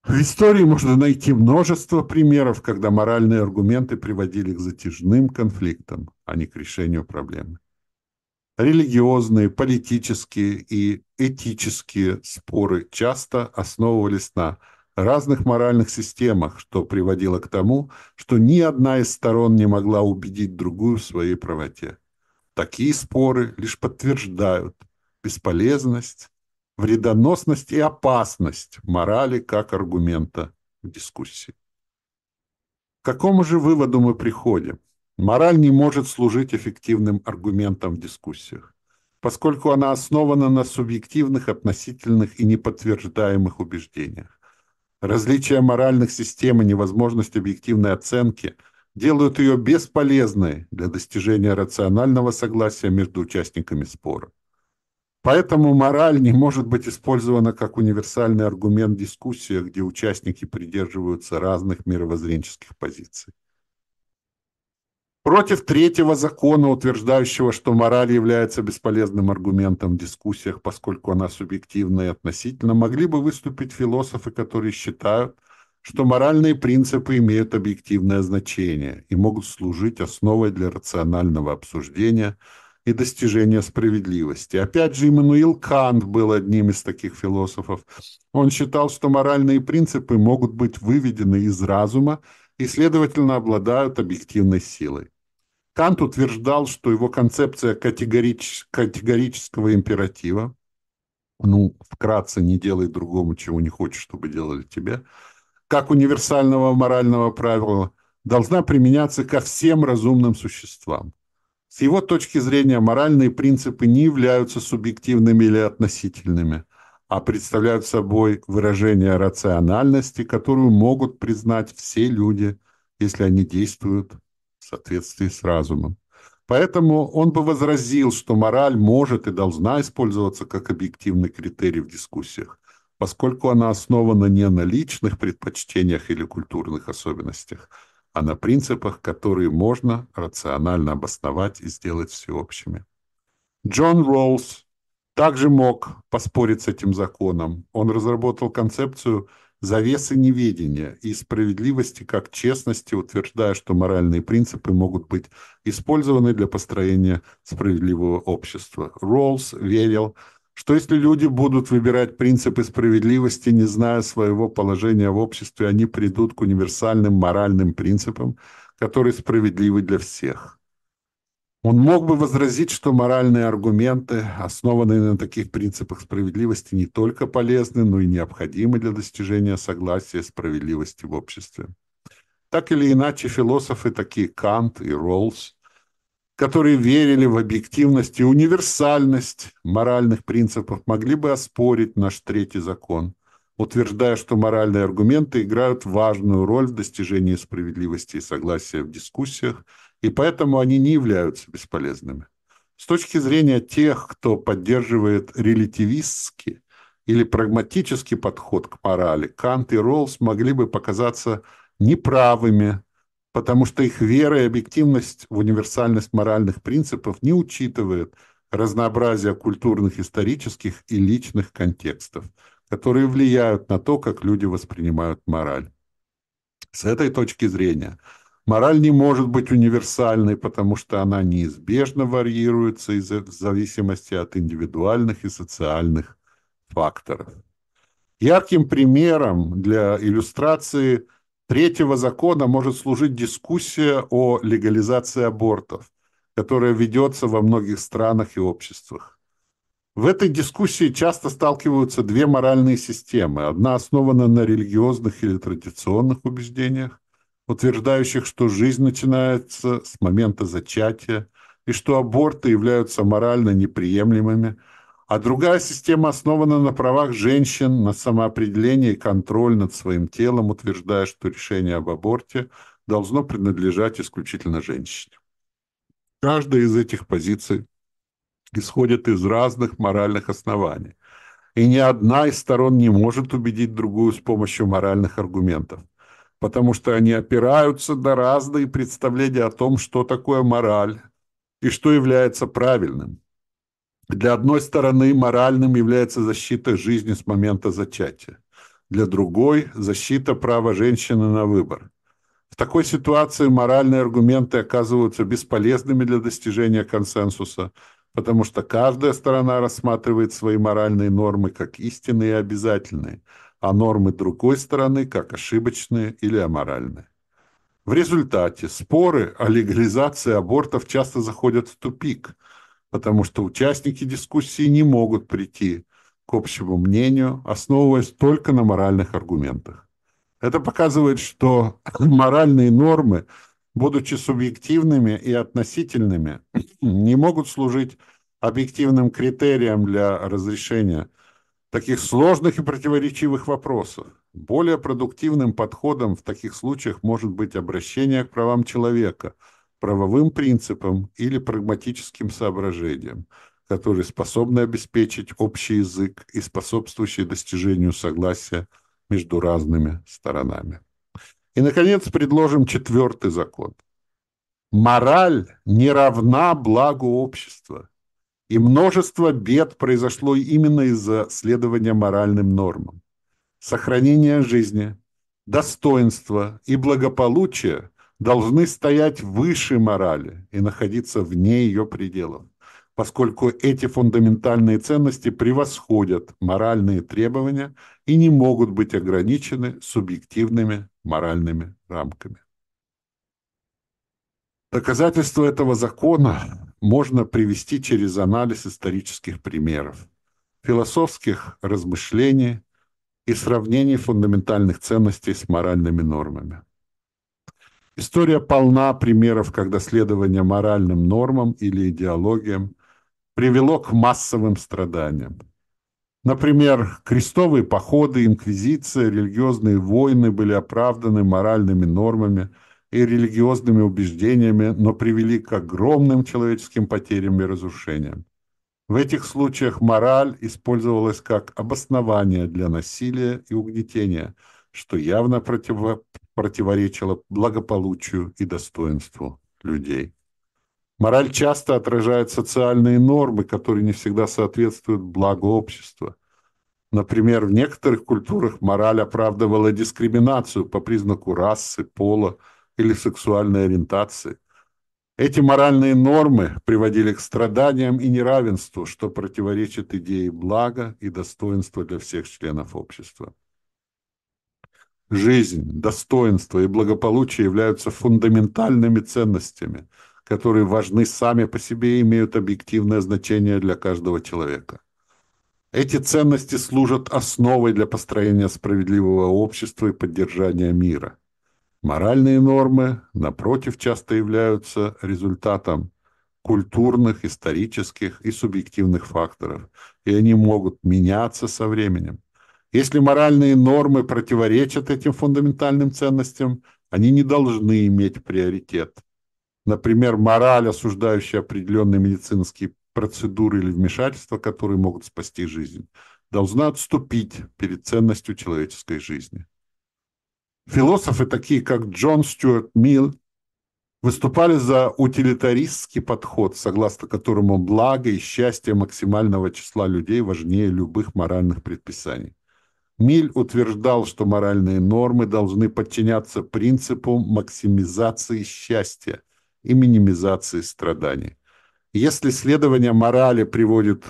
S1: В истории можно найти множество примеров, когда моральные аргументы приводили к затяжным конфликтам, а не к решению проблемы религиозные, политические и этические споры часто основывались на разных моральных системах, что приводило к тому, что ни одна из сторон не могла убедить другую в своей правоте. Такие споры лишь подтверждают бесполезность, вредоносность и опасность морали как аргумента в дискуссии. К какому же выводу мы приходим? Мораль не может служить эффективным аргументом в дискуссиях, поскольку она основана на субъективных, относительных и неподтверждаемых убеждениях. Различие моральных систем и невозможность объективной оценки делают ее бесполезной для достижения рационального согласия между участниками спора. Поэтому мораль не может быть использована как универсальный аргумент в дискуссиях, где участники придерживаются разных мировоззренческих позиций. Против третьего закона, утверждающего, что мораль является бесполезным аргументом в дискуссиях, поскольку она субъективна и относительно, могли бы выступить философы, которые считают, что моральные принципы имеют объективное значение и могут служить основой для рационального обсуждения и достижения справедливости. Опять же, Иммануил Кант был одним из таких философов. Он считал, что моральные принципы могут быть выведены из разума и, следовательно, обладают объективной силой. Кант утверждал, что его концепция категорич... категорического императива, ну, вкратце, не делай другому, чего не хочешь, чтобы делали тебе, как универсального морального правила, должна применяться ко всем разумным существам. С его точки зрения, моральные принципы не являются субъективными или относительными, а представляют собой выражение рациональности, которую могут признать все люди, если они действуют в соответствии с разумом. Поэтому он бы возразил, что мораль может и должна использоваться как объективный критерий в дискуссиях, поскольку она основана не на личных предпочтениях или культурных особенностях, а на принципах, которые можно рационально обосновать и сделать всеобщими. Джон Роллс также мог поспорить с этим законом. Он разработал концепцию завесы неведения и справедливости как честности, утверждая, что моральные принципы могут быть использованы для построения справедливого общества. Роллс верил, что если люди будут выбирать принципы справедливости, не зная своего положения в обществе, они придут к универсальным моральным принципам, которые справедливы для всех. Он мог бы возразить, что моральные аргументы, основанные на таких принципах справедливости, не только полезны, но и необходимы для достижения согласия и справедливости в обществе. Так или иначе, философы, такие Кант и Роллс, которые верили в объективность и универсальность моральных принципов, могли бы оспорить наш третий закон, утверждая, что моральные аргументы играют важную роль в достижении справедливости и согласия в дискуссиях, и поэтому они не являются бесполезными. С точки зрения тех, кто поддерживает релятивистский или прагматический подход к морали, Кант и Роллс могли бы показаться неправыми, потому что их вера и объективность в универсальность моральных принципов не учитывает разнообразие культурных, исторических и личных контекстов, которые влияют на то, как люди воспринимают мораль. С этой точки зрения – Мораль не может быть универсальной, потому что она неизбежно варьируется из в зависимости от индивидуальных и социальных факторов. Ярким примером для иллюстрации третьего закона может служить дискуссия о легализации абортов, которая ведется во многих странах и обществах. В этой дискуссии часто сталкиваются две моральные системы. Одна основана на религиозных или традиционных убеждениях, утверждающих, что жизнь начинается с момента зачатия и что аборты являются морально неприемлемыми, а другая система основана на правах женщин, на самоопределении и контроль над своим телом, утверждая, что решение об аборте должно принадлежать исключительно женщине. Каждая из этих позиций исходит из разных моральных оснований, и ни одна из сторон не может убедить другую с помощью моральных аргументов потому что они опираются на разные представления о том, что такое мораль и что является правильным. Для одной стороны моральным является защита жизни с момента зачатия, для другой – защита права женщины на выбор. В такой ситуации моральные аргументы оказываются бесполезными для достижения консенсуса, потому что каждая сторона рассматривает свои моральные нормы как истинные и обязательные – а нормы другой стороны как ошибочные или аморальные. В результате споры о легализации абортов часто заходят в тупик, потому что участники дискуссии не могут прийти к общему мнению, основываясь только на моральных аргументах. Это показывает, что [COUGHS] моральные нормы, будучи субъективными и относительными, [COUGHS] не могут служить объективным критерием для разрешения – таких сложных и противоречивых вопросов. Более продуктивным подходом в таких случаях может быть обращение к правам человека, правовым принципам или прагматическим соображениям, которые способны обеспечить общий язык и способствующие достижению согласия между разными сторонами. И, наконец, предложим четвертый закон. Мораль не равна благу общества – и множество бед произошло именно из-за следования моральным нормам. Сохранение жизни, достоинства и благополучия должны стоять выше морали и находиться вне ее пределов, поскольку эти фундаментальные ценности превосходят моральные требования и не могут быть ограничены субъективными моральными рамками. Доказательство этого закона можно привести через анализ исторических примеров, философских размышлений и сравнений фундаментальных ценностей с моральными нормами. История полна примеров, когда следование моральным нормам или идеологиям привело к массовым страданиям. Например, крестовые походы, инквизиция, религиозные войны были оправданы моральными нормами – и религиозными убеждениями, но привели к огромным человеческим потерям и разрушениям. В этих случаях мораль использовалась как обоснование для насилия и угнетения, что явно против... противоречила благополучию и достоинству людей. Мораль часто отражает социальные нормы, которые не всегда соответствуют благу общества. Например, в некоторых культурах мораль оправдывала дискриминацию по признаку расы, пола или сексуальной ориентации. Эти моральные нормы приводили к страданиям и неравенству, что противоречит идее блага и достоинства для всех членов общества. Жизнь, достоинство и благополучие являются фундаментальными ценностями, которые важны сами по себе и имеют объективное значение для каждого человека. Эти ценности служат основой для построения справедливого общества и поддержания мира. Моральные нормы, напротив, часто являются результатом культурных, исторических и субъективных факторов, и они могут меняться со временем. Если моральные нормы противоречат этим фундаментальным ценностям, они не должны иметь приоритет. Например, мораль, осуждающая определенные медицинские процедуры или вмешательства, которые могут спасти жизнь, должна отступить перед ценностью человеческой жизни. Философы, такие как Джон Стюарт Милл, выступали за утилитаристский подход, согласно которому благо и счастье максимального числа людей важнее любых моральных предписаний. Миль утверждал, что моральные нормы должны подчиняться принципу максимизации счастья и минимизации страданий. Если следование морали приводит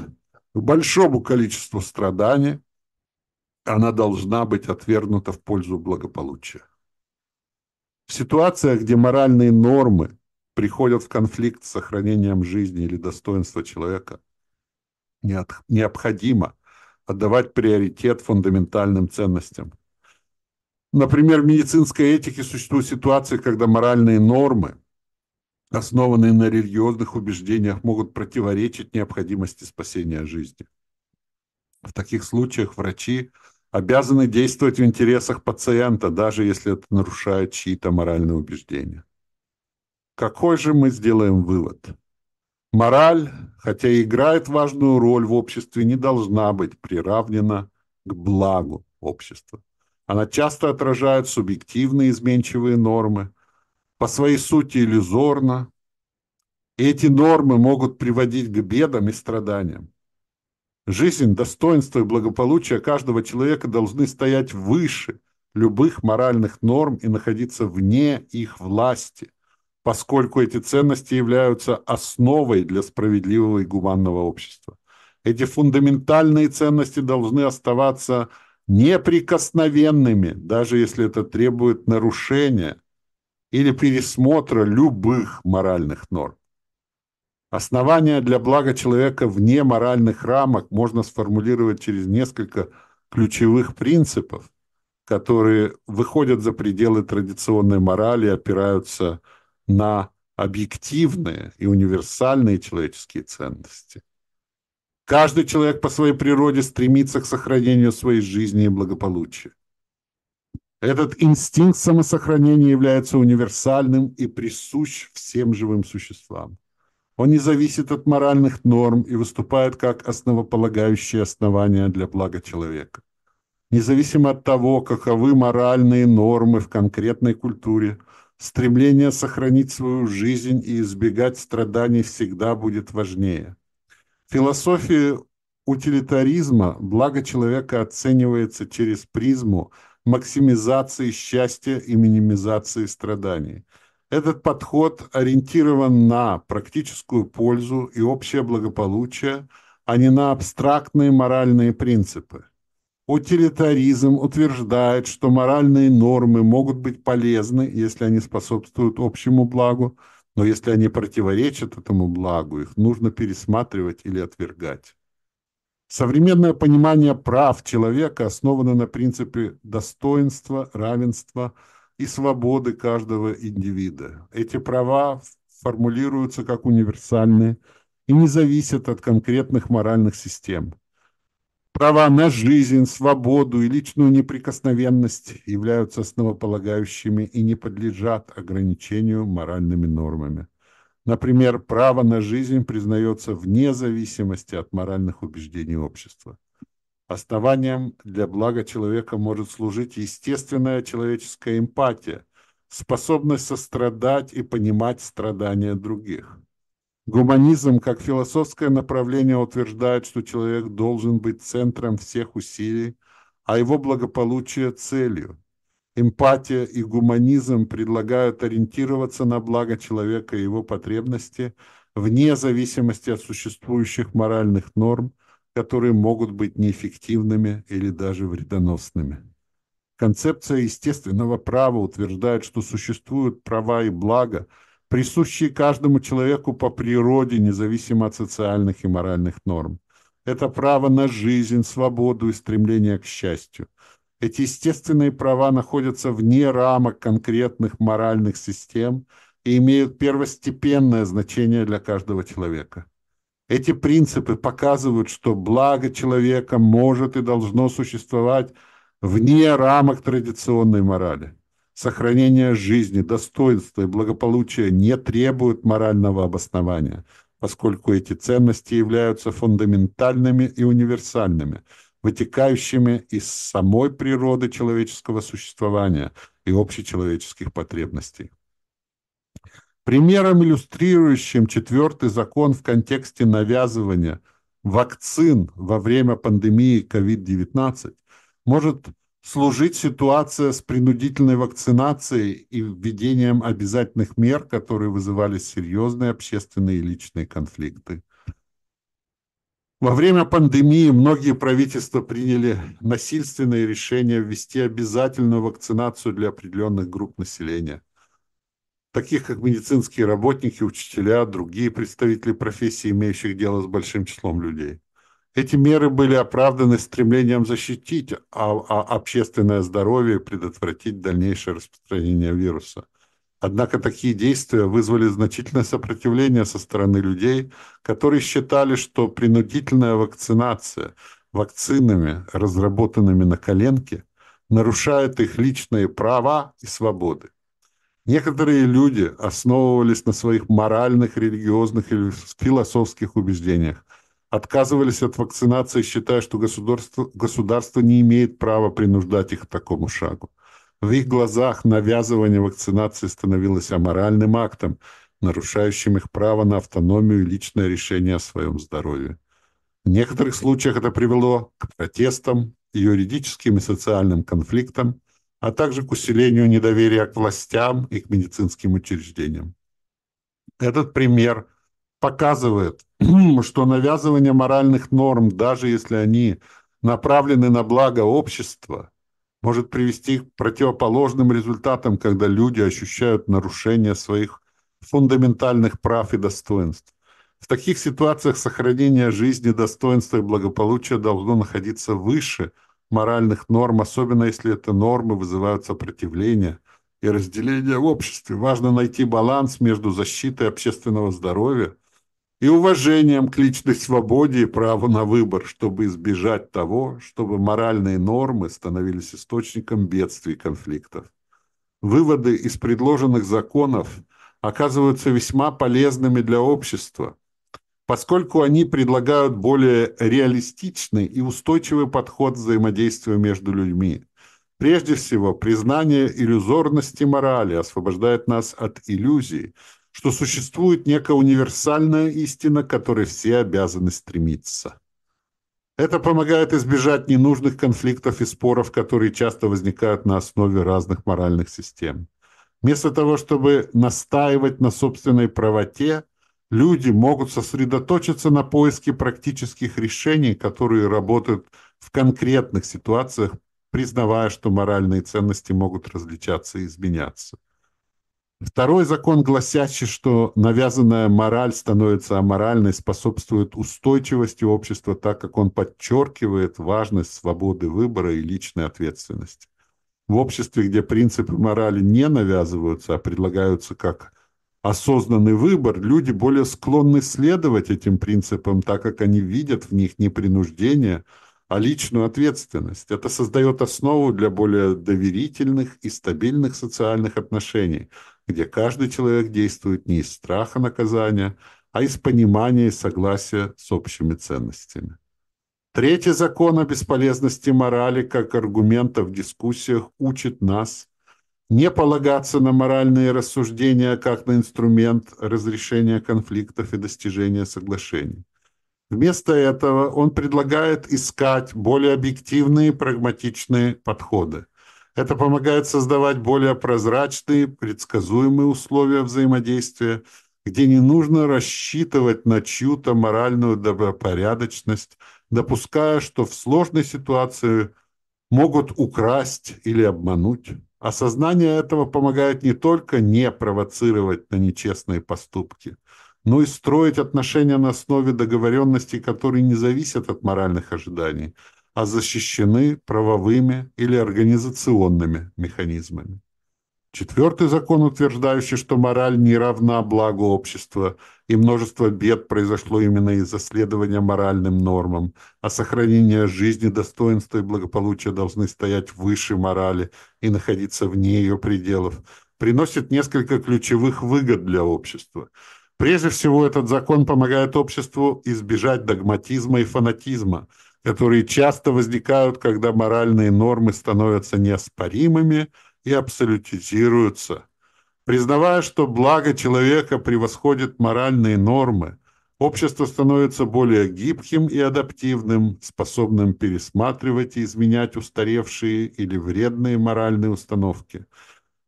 S1: к большому количеству страданий, она должна быть отвергнута в пользу благополучия. В ситуациях, где моральные нормы приходят в конфликт с сохранением жизни или достоинства человека, необходимо отдавать приоритет фундаментальным ценностям. Например, в медицинской этике существуют ситуации, когда моральные нормы основанные на религиозных убеждениях, могут противоречить необходимости спасения жизни. В таких случаях врачи обязаны действовать в интересах пациента, даже если это нарушает чьи-то моральные убеждения. Какой же мы сделаем вывод? Мораль, хотя и играет важную роль в обществе, не должна быть приравнена к благу общества. Она часто отражает субъективные изменчивые нормы, по своей сути иллюзорно. эти нормы могут приводить к бедам и страданиям. Жизнь, достоинство и благополучие каждого человека должны стоять выше любых моральных норм и находиться вне их власти, поскольку эти ценности являются основой для справедливого и гуманного общества. Эти фундаментальные ценности должны оставаться неприкосновенными, даже если это требует нарушения или пересмотра любых моральных норм. Основания для блага человека вне моральных рамок можно сформулировать через несколько ключевых принципов, которые выходят за пределы традиционной морали и опираются на объективные и универсальные человеческие ценности. Каждый человек по своей природе стремится к сохранению своей жизни и благополучия. Этот инстинкт самосохранения является универсальным и присущ всем живым существам. Он не зависит от моральных норм и выступает как основополагающее основание для блага человека. Независимо от того, каковы моральные нормы в конкретной культуре, стремление сохранить свою жизнь и избегать страданий всегда будет важнее. В философии утилитаризма благо человека оценивается через призму – максимизации счастья и минимизации страданий. Этот подход ориентирован на практическую пользу и общее благополучие, а не на абстрактные моральные принципы. Утилитаризм утверждает, что моральные нормы могут быть полезны, если они способствуют общему благу, но если они противоречат этому благу, их нужно пересматривать или отвергать. Современное понимание прав человека основано на принципе достоинства, равенства и свободы каждого индивида. Эти права формулируются как универсальные и не зависят от конкретных моральных систем. Права на жизнь, свободу и личную неприкосновенность являются основополагающими и не подлежат ограничению моральными нормами. Например, право на жизнь признается вне зависимости от моральных убеждений общества. Основанием для блага человека может служить естественная человеческая эмпатия, способность сострадать и понимать страдания других. Гуманизм как философское направление утверждает, что человек должен быть центром всех усилий, а его благополучие – целью. Эмпатия и гуманизм предлагают ориентироваться на благо человека и его потребности вне зависимости от существующих моральных норм, которые могут быть неэффективными или даже вредоносными. Концепция естественного права утверждает, что существуют права и блага, присущие каждому человеку по природе, независимо от социальных и моральных норм. Это право на жизнь, свободу и стремление к счастью. Эти естественные права находятся вне рамок конкретных моральных систем и имеют первостепенное значение для каждого человека. Эти принципы показывают, что благо человека может и должно существовать вне рамок традиционной морали. Сохранение жизни, достоинства и благополучия не требуют морального обоснования, поскольку эти ценности являются фундаментальными и универсальными, вытекающими из самой природы человеческого существования и общечеловеческих потребностей. Примером, иллюстрирующим четвертый закон в контексте навязывания вакцин во время пандемии COVID-19, может служить ситуация с принудительной вакцинацией и введением обязательных мер, которые вызывали серьезные общественные и личные конфликты. Во время пандемии многие правительства приняли насильственное решение ввести обязательную вакцинацию для определенных групп населения, таких как медицинские работники, учителя, другие представители профессий, имеющих дело с большим числом людей. Эти меры были оправданы стремлением защитить а, а общественное здоровье и предотвратить дальнейшее распространение вируса. Однако такие действия вызвали значительное сопротивление со стороны людей, которые считали, что принудительная вакцинация вакцинами, разработанными на коленке, нарушает их личные права и свободы. Некоторые люди основывались на своих моральных, религиозных или философских убеждениях, отказывались от вакцинации, считая, что государство, государство не имеет права принуждать их к такому шагу. В их глазах навязывание вакцинации становилось аморальным актом, нарушающим их право на автономию и личное решение о своем здоровье. В некоторых случаях это привело к протестам, юридическим и социальным конфликтам, а также к усилению недоверия к властям и к медицинским учреждениям. Этот пример показывает, [CLEARS THROAT] что навязывание моральных норм, даже если они направлены на благо общества, может привести к противоположным результатам, когда люди ощущают нарушение своих фундаментальных прав и достоинств. В таких ситуациях сохранение жизни, достоинства и благополучия должно находиться выше моральных норм, особенно если это нормы вызывают сопротивление и разделение в обществе. Важно найти баланс между защитой общественного здоровья и уважением к личной свободе и праву на выбор, чтобы избежать того, чтобы моральные нормы становились источником бедствий и конфликтов. Выводы из предложенных законов оказываются весьма полезными для общества, поскольку они предлагают более реалистичный и устойчивый подход к взаимодействию между людьми. Прежде всего, признание иллюзорности морали освобождает нас от иллюзий – что существует некая универсальная истина, к которой все обязаны стремиться. Это помогает избежать ненужных конфликтов и споров, которые часто возникают на основе разных моральных систем. Вместо того, чтобы настаивать на собственной правоте, люди могут сосредоточиться на поиске практических решений, которые работают в конкретных ситуациях, признавая, что моральные ценности могут различаться и изменяться. Второй закон, гласящий, что навязанная мораль становится аморальной, способствует устойчивости общества, так как он подчеркивает важность свободы выбора и личной ответственности. В обществе, где принципы морали не навязываются, а предлагаются как осознанный выбор, люди более склонны следовать этим принципам, так как они видят в них не принуждение, а личную ответственность. Это создает основу для более доверительных и стабильных социальных отношений – где каждый человек действует не из страха наказания, а из понимания и согласия с общими ценностями. Третий закон о бесполезности морали как аргумента в дискуссиях учит нас не полагаться на моральные рассуждения как на инструмент разрешения конфликтов и достижения соглашений. Вместо этого он предлагает искать более объективные прагматичные подходы. Это помогает создавать более прозрачные, предсказуемые условия взаимодействия, где не нужно рассчитывать на чью-то моральную добропорядочность, допуская, что в сложной ситуации могут украсть или обмануть. Осознание этого помогает не только не провоцировать на нечестные поступки, но и строить отношения на основе договоренностей, которые не зависят от моральных ожиданий, а защищены правовыми или организационными механизмами. Четвертый закон, утверждающий, что мораль не равна благу общества, и множество бед произошло именно из-за следования моральным нормам, а сохранение жизни, достоинства и благополучия должны стоять выше морали и находиться вне ее пределов, приносит несколько ключевых выгод для общества. Прежде всего, этот закон помогает обществу избежать догматизма и фанатизма, которые часто возникают, когда моральные нормы становятся неоспоримыми – и абсолютизируются. Признавая, что благо человека превосходит моральные нормы, общество становится более гибким и адаптивным, способным пересматривать и изменять устаревшие или вредные моральные установки.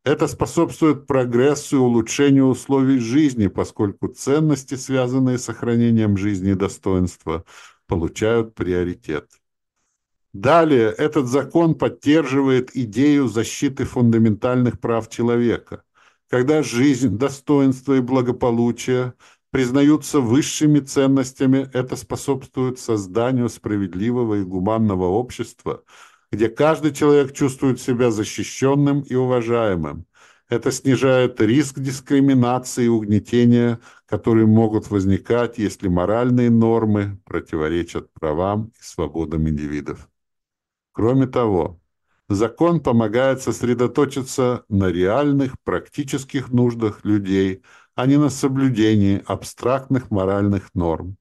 S1: Это способствует прогрессу и улучшению условий жизни, поскольку ценности, связанные с сохранением жизни и достоинства, получают приоритет. Далее этот закон поддерживает идею защиты фундаментальных прав человека, когда жизнь, достоинство и благополучие признаются высшими ценностями, это способствует созданию справедливого и гуманного общества, где каждый человек чувствует себя защищенным и уважаемым. Это снижает риск дискриминации и угнетения, которые могут возникать, если моральные нормы противоречат правам и свободам индивидов. Кроме того, закон помогает сосредоточиться на реальных практических нуждах людей, а не на соблюдении абстрактных моральных норм.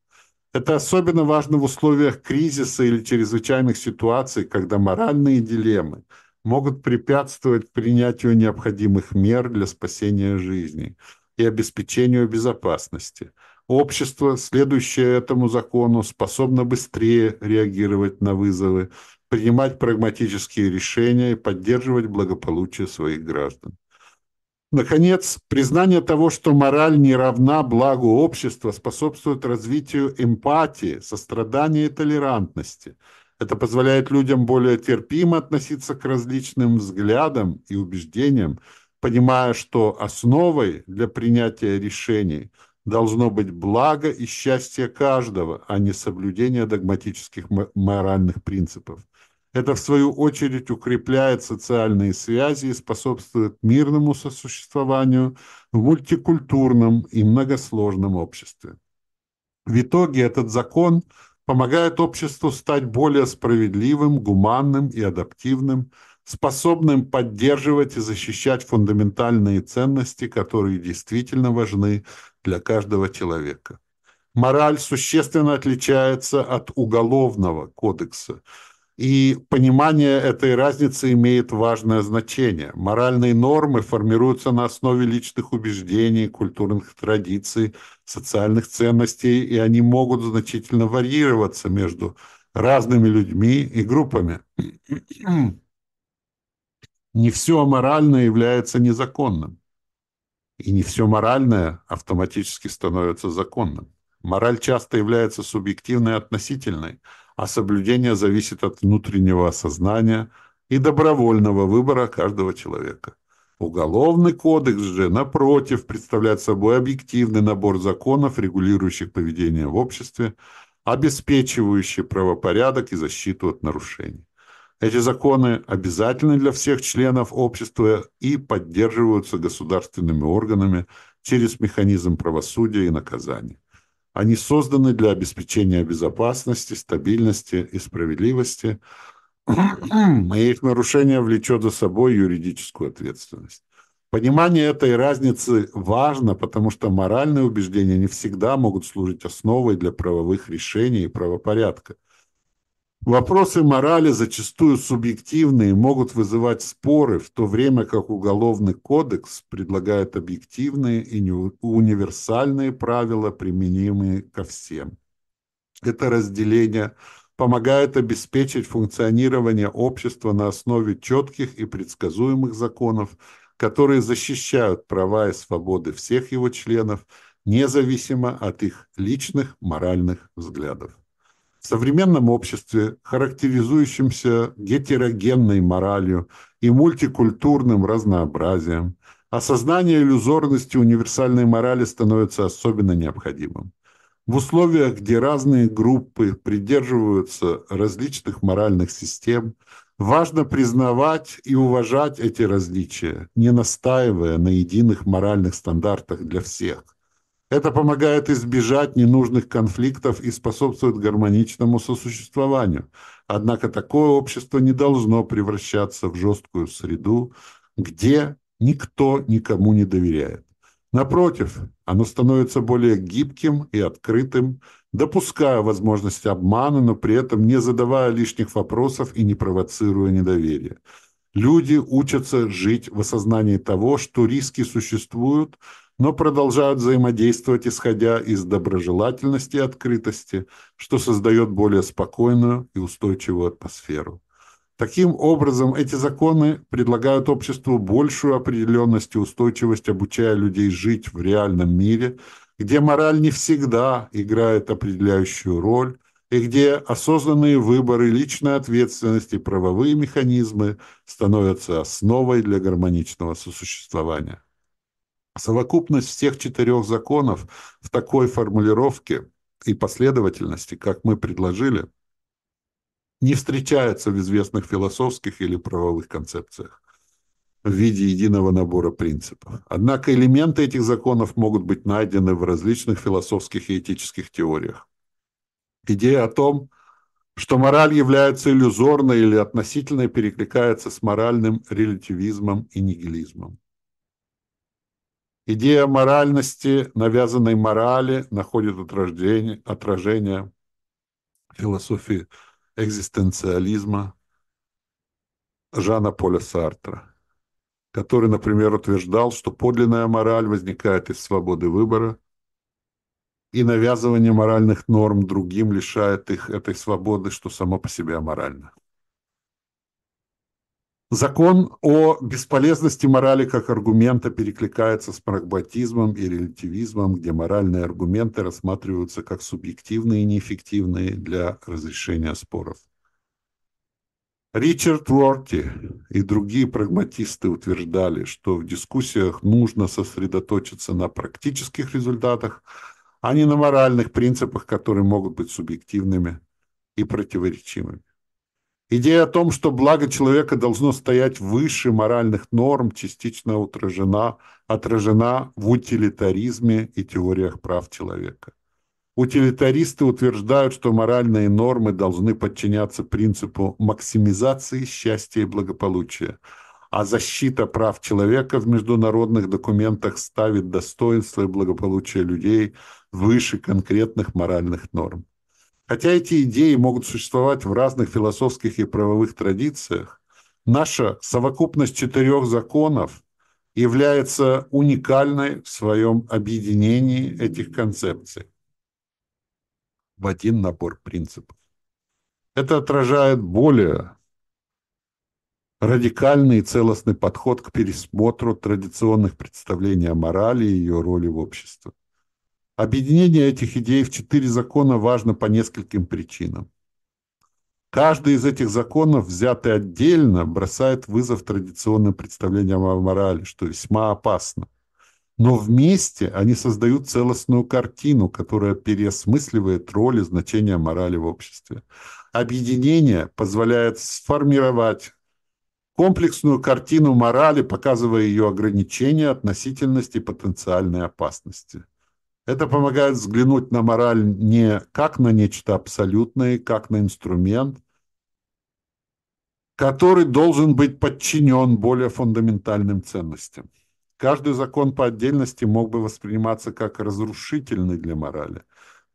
S1: Это особенно важно в условиях кризиса или чрезвычайных ситуаций, когда моральные дилеммы могут препятствовать принятию необходимых мер для спасения жизни и обеспечению безопасности. Общество, следующее этому закону, способно быстрее реагировать на вызовы, принимать прагматические решения и поддерживать благополучие своих граждан. Наконец, признание того, что мораль не равна благу общества, способствует развитию эмпатии, сострадания и толерантности. Это позволяет людям более терпимо относиться к различным взглядам и убеждениям, понимая, что основой для принятия решений должно быть благо и счастье каждого, а не соблюдение догматических моральных принципов. Это, в свою очередь, укрепляет социальные связи и способствует мирному сосуществованию в мультикультурном и многосложном обществе. В итоге этот закон помогает обществу стать более справедливым, гуманным и адаптивным, способным поддерживать и защищать фундаментальные ценности, которые действительно важны для каждого человека. Мораль существенно отличается от уголовного кодекса – и понимание этой разницы имеет важное значение. Моральные нормы формируются на основе личных убеждений, культурных традиций, социальных ценностей, и они могут значительно варьироваться между разными людьми и группами. [CLEARS THROAT] Не все моральное является незаконным. И не все моральное автоматически становится законным. Мораль часто является субъективной и относительной – а соблюдение зависит от внутреннего осознания и добровольного выбора каждого человека. Уголовный кодекс же, напротив, представляет собой объективный набор законов, регулирующих поведение в обществе, обеспечивающий правопорядок и защиту от нарушений. Эти законы обязательны для всех членов общества и поддерживаются государственными органами через механизм правосудия и наказания. Они созданы для обеспечения безопасности, стабильности и справедливости, и их нарушение влечет за собой юридическую ответственность. Понимание этой разницы важно, потому что моральные убеждения не всегда могут служить основой для правовых решений и правопорядка. Вопросы морали зачастую субъективные и могут вызывать споры, в то время как Уголовный кодекс предлагает объективные и универсальные правила, применимые ко всем. Это разделение помогает обеспечить функционирование общества на основе четких и предсказуемых законов, которые защищают права и свободы всех его членов, независимо от их личных моральных взглядов. В современном обществе, характеризующемся гетерогенной моралью и мультикультурным разнообразием, осознание иллюзорности универсальной морали становится особенно необходимым. В условиях, где разные группы придерживаются различных моральных систем, важно признавать и уважать эти различия, не настаивая на единых моральных стандартах для всех. Это помогает избежать ненужных конфликтов и способствует гармоничному сосуществованию. Однако такое общество не должно превращаться в жесткую среду, где никто никому не доверяет. Напротив, оно становится более гибким и открытым, допуская возможность обмана, но при этом не задавая лишних вопросов и не провоцируя недоверие. Люди учатся жить в осознании того, что риски существуют – но продолжают взаимодействовать, исходя из доброжелательности и открытости, что создает более спокойную и устойчивую атмосферу. Таким образом, эти законы предлагают обществу большую определенность и устойчивость, обучая людей жить в реальном мире, где мораль не всегда играет определяющую роль, и где осознанные выборы, личная ответственность и правовые механизмы становятся основой для гармоничного сосуществования. Совокупность всех четырех законов в такой формулировке и последовательности, как мы предложили, не встречается в известных философских или правовых концепциях в виде единого набора принципов. Однако элементы этих законов могут быть найдены в различных философских и этических теориях. Идея о том, что мораль является иллюзорной или относительной, перекликается с моральным релятивизмом и нигилизмом. Идея моральности, навязанной морали, находит отражение, отражение философии экзистенциализма Жана Поля Сартра, который, например, утверждал, что подлинная мораль возникает из свободы выбора, и навязывание моральных норм другим лишает их этой свободы, что само по себе аморально. Закон о бесполезности морали как аргумента перекликается с прагматизмом и релятивизмом, где моральные аргументы рассматриваются как субъективные и неэффективные для разрешения споров. Ричард Уорти и другие прагматисты утверждали, что в дискуссиях нужно сосредоточиться на практических результатах, а не на моральных принципах, которые могут быть субъективными и противоречивыми. Идея о том, что благо человека должно стоять выше моральных норм, частично отражена, отражена в утилитаризме и теориях прав человека. Утилитаристы утверждают, что моральные нормы должны подчиняться принципу максимизации счастья и благополучия, а защита прав человека в международных документах ставит достоинство и благополучие людей выше конкретных моральных норм. Хотя эти идеи могут существовать в разных философских и правовых традициях, наша совокупность четырех законов является уникальной в своем объединении этих концепций в один набор принципов. Это отражает более радикальный и целостный подход к пересмотру традиционных представлений о морали и ее роли в обществе. Объединение этих идей в четыре закона важно по нескольким причинам. Каждый из этих законов, взятый отдельно, бросает вызов традиционным представлениям о морали, что весьма опасно. Но вместе они создают целостную картину, которая переосмысливает роль и значение морали в обществе. Объединение позволяет сформировать комплексную картину морали, показывая ее ограничения, относительности и потенциальной опасности. Это помогает взглянуть на мораль не как на нечто абсолютное, как на инструмент, который должен быть подчинен более фундаментальным ценностям. Каждый закон по отдельности мог бы восприниматься как разрушительный для морали.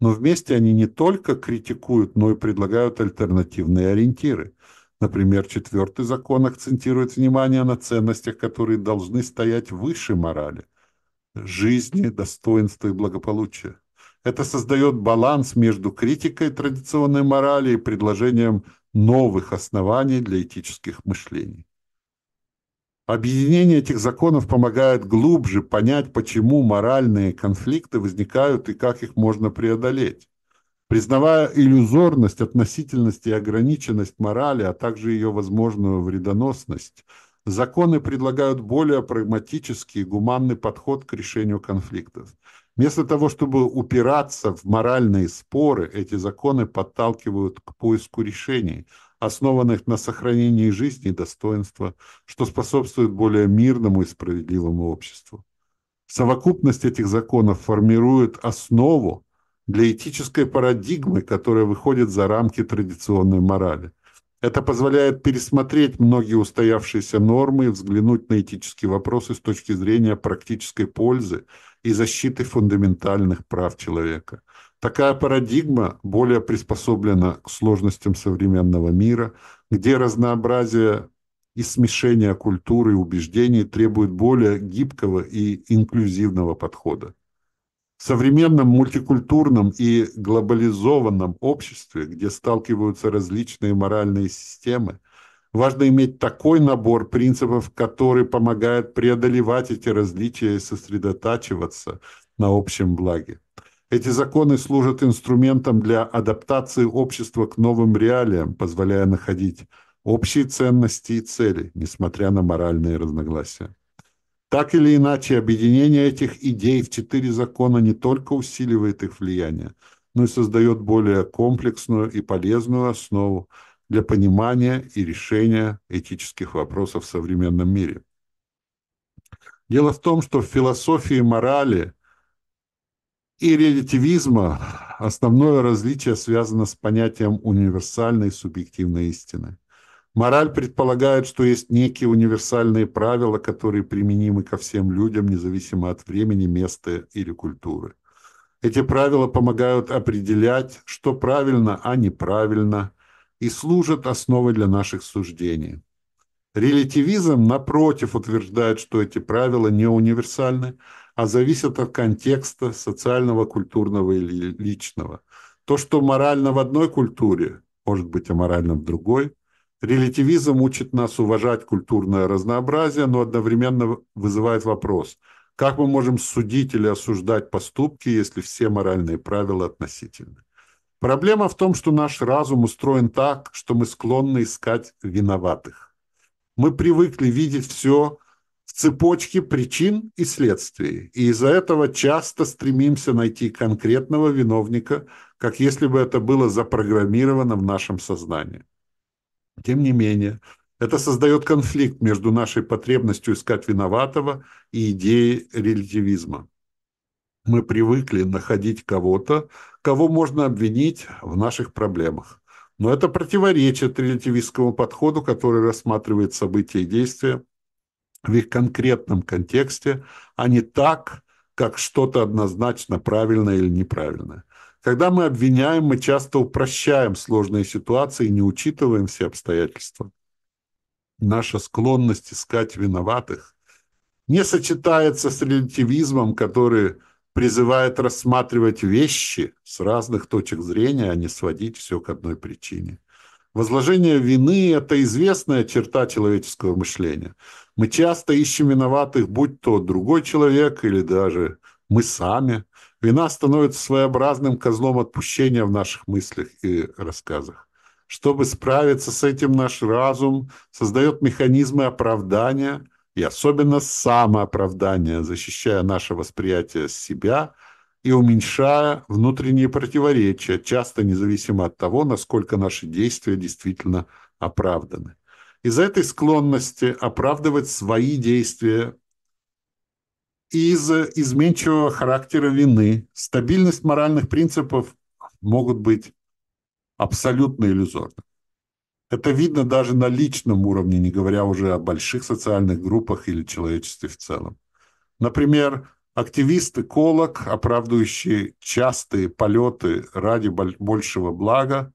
S1: но вместе они не только критикуют, но и предлагают альтернативные ориентиры. Например, четвертый закон акцентирует внимание на ценностях, которые должны стоять выше морали – жизни, достоинства и благополучия. Это создает баланс между критикой традиционной морали и предложением новых оснований для этических мышлений. Объединение этих законов помогает глубже понять, почему моральные конфликты возникают и как их можно преодолеть. Признавая иллюзорность, относительность и ограниченность морали, а также ее возможную вредоносность, законы предлагают более прагматический и гуманный подход к решению конфликтов. Вместо того, чтобы упираться в моральные споры, эти законы подталкивают к поиску решений – основанных на сохранении жизни и достоинства, что способствует более мирному и справедливому обществу. Совокупность этих законов формирует основу для этической парадигмы, которая выходит за рамки традиционной морали. Это позволяет пересмотреть многие устоявшиеся нормы взглянуть на этические вопросы с точки зрения практической пользы и защиты фундаментальных прав человека. Такая парадигма более приспособлена к сложностям современного мира, где разнообразие и смешение культуры и убеждений требует более гибкого и инклюзивного подхода. В современном мультикультурном и глобализованном обществе, где сталкиваются различные моральные системы, важно иметь такой набор принципов, который помогает преодолевать эти различия и сосредотачиваться на общем благе. Эти законы служат инструментом для адаптации общества к новым реалиям, позволяя находить общие ценности и цели, несмотря на моральные разногласия. Так или иначе, объединение этих идей в четыре закона не только усиливает их влияние, но и создает более комплексную и полезную основу для понимания и решения этических вопросов в современном мире. Дело в том, что в философии морали – и релятивизма основное различие связано с понятием универсальной субъективной истины. Мораль предполагает, что есть некие универсальные правила, которые применимы ко всем людям, независимо от времени, места или культуры. Эти правила помогают определять, что правильно, а неправильно, и служат основой для наших суждений. Релятивизм, напротив, утверждает, что эти правила не универсальны, а зависят от контекста социального, культурного или личного. То, что морально в одной культуре, может быть аморально в другой. Релятивизм учит нас уважать культурное разнообразие, но одновременно вызывает вопрос, как мы можем судить или осуждать поступки, если все моральные правила относительны. Проблема в том, что наш разум устроен так, что мы склонны искать виноватых. Мы привыкли видеть все в цепочке причин и следствий. И из-за этого часто стремимся найти конкретного виновника, как если бы это было запрограммировано в нашем сознании. Тем не менее, это создает конфликт между нашей потребностью искать виноватого и идеей релятивизма. Мы привыкли находить кого-то, кого можно обвинить в наших проблемах. Но это противоречит релятивистскому подходу, который рассматривает события и действия в их конкретном контексте, а не так, как что-то однозначно правильное или неправильное. Когда мы обвиняем, мы часто упрощаем сложные ситуации и не учитываем все обстоятельства. Наша склонность искать виноватых не сочетается с релятивизмом, который призывает рассматривать вещи с разных точек зрения, а не сводить все к одной причине. Возложение вины – это известная черта человеческого мышления. Мы часто ищем виноватых, будь то другой человек или даже мы сами. Вина становится своеобразным козлом отпущения в наших мыслях и рассказах. Чтобы справиться с этим, наш разум создает механизмы оправдания и особенно самооправдания, защищая наше восприятие себя – и уменьшая внутренние противоречия, часто независимо от того, насколько наши действия действительно оправданы. Из-за этой склонности оправдывать свои действия из изменчивого характера вины, стабильность моральных принципов могут быть абсолютно иллюзорны. Это видно даже на личном уровне, не говоря уже о больших социальных группах или человечестве в целом. Например, активист-эколог, оправдывающий частые полеты ради большего блага,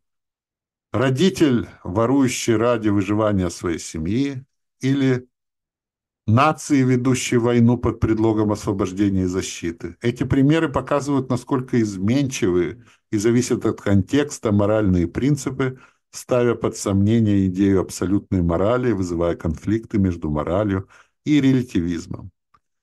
S1: родитель, ворующий ради выживания своей семьи, или нации, ведущие войну под предлогом освобождения и защиты. Эти примеры показывают, насколько изменчивы и зависят от контекста моральные принципы, ставя под сомнение идею абсолютной морали, вызывая конфликты между моралью и релятивизмом.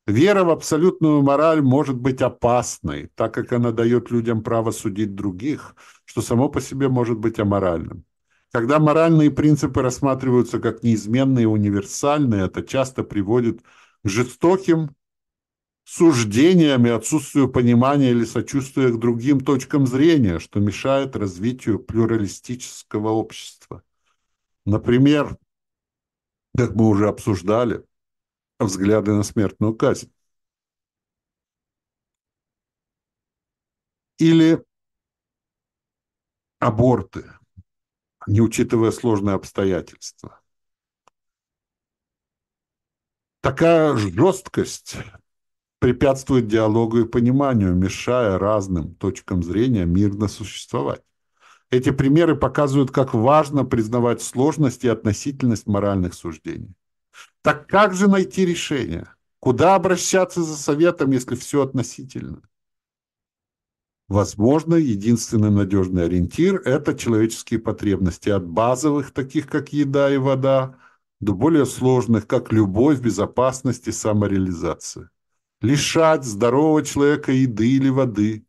S1: Вера в абсолютную мораль может быть опасной, так как она дает людям право судить других, что само по себе может быть аморальным. Когда моральные принципы рассматриваются как неизменные и универсальные, это часто приводит к жестоким суждениям и отсутствию понимания или сочувствия к другим точкам зрения, что мешает развитию плюралистического общества. Например, как мы уже обсуждали, взгляды на смертную казнь. Или аборты – не учитывая сложные обстоятельства. Такая жесткость препятствует диалогу и пониманию, мешая разным точкам зрения мирно существовать. Эти примеры показывают, как важно признавать сложность и относительность моральных суждений. Так как же найти решение? Куда обращаться за советом, если все относительно? Возможно, единственный надежный ориентир – это человеческие потребности от базовых, таких как еда и вода, до более сложных, как любовь, безопасность и самореализация. Лишать здорового человека еды или воды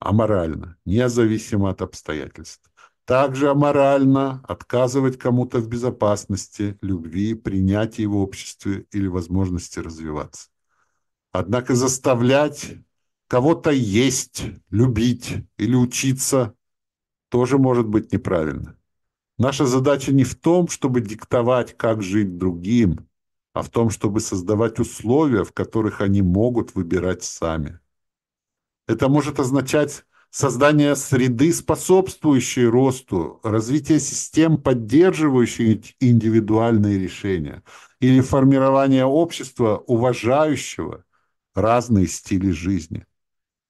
S1: аморально, независимо от обстоятельств. Также аморально отказывать кому-то в безопасности, любви, принятии в обществе или возможности развиваться. Однако заставлять кого-то есть, любить или учиться тоже может быть неправильно. Наша задача не в том, чтобы диктовать, как жить другим, а в том, чтобы создавать условия, в которых они могут выбирать сами. Это может означать создание среды, способствующей росту, развитие систем, поддерживающих индивидуальные решения, или формирование общества, уважающего разные стили жизни.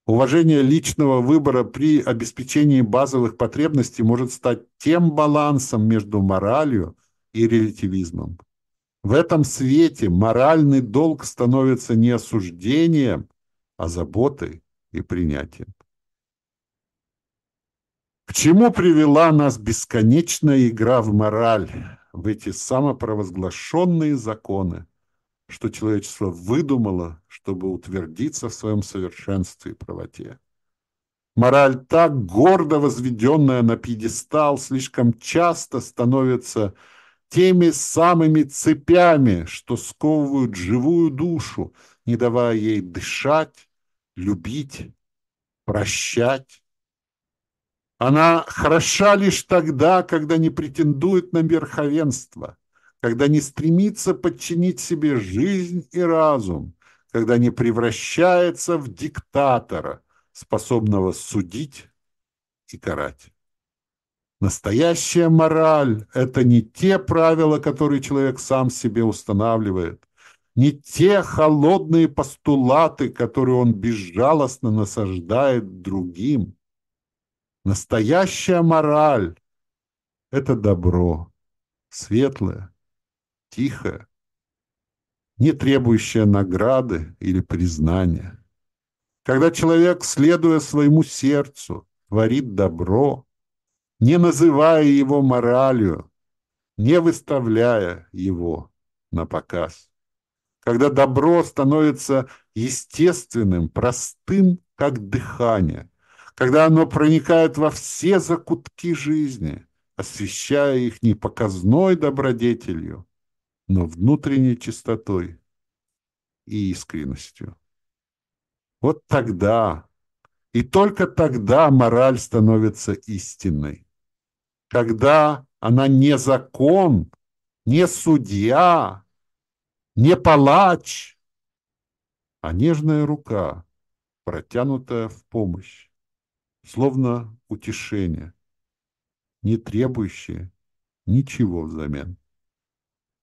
S1: Уважение личного выбора при обеспечении базовых потребностей может стать тем балансом между моралью и релятивизмом. В этом свете моральный долг становится не осуждением, а заботой и принятием. К чему привела нас бесконечная игра в мораль, в эти самопровозглашенные законы? Что человечество выдумало, чтобы утвердиться в своем совершенстве и правоте. Мораль, так гордо возведенная на пьедестал, слишком часто становится теми самыми цепями, что сковывают живую душу, не давая ей дышать, любить, прощать. Она хороша лишь тогда, когда не претендует на верховенство – когда не стремится подчинить себе жизнь и разум, когда не превращается в диктатора, способного судить и карать. Настоящая мораль – это не те правила, которые человек сам себе устанавливает, не те холодные постулаты, которые он безжалостно насаждает другим. Настоящая мораль – это добро, светлое, тихая, не требующая награды или признания. Когда человек, следуя своему сердцу, творит добро, не называя его моралью, не выставляя его на показ. Когда добро становится естественным, простым, как дыхание, когда оно проникает во все закутки жизни, освещая их не показной добродетелью, но внутренней чистотой и искренностью. Вот тогда, и только тогда мораль становится истинной. Когда она не закон, не судья, не палач, а нежная рука, протянутая в помощь, словно утешение, не требующее ничего взамен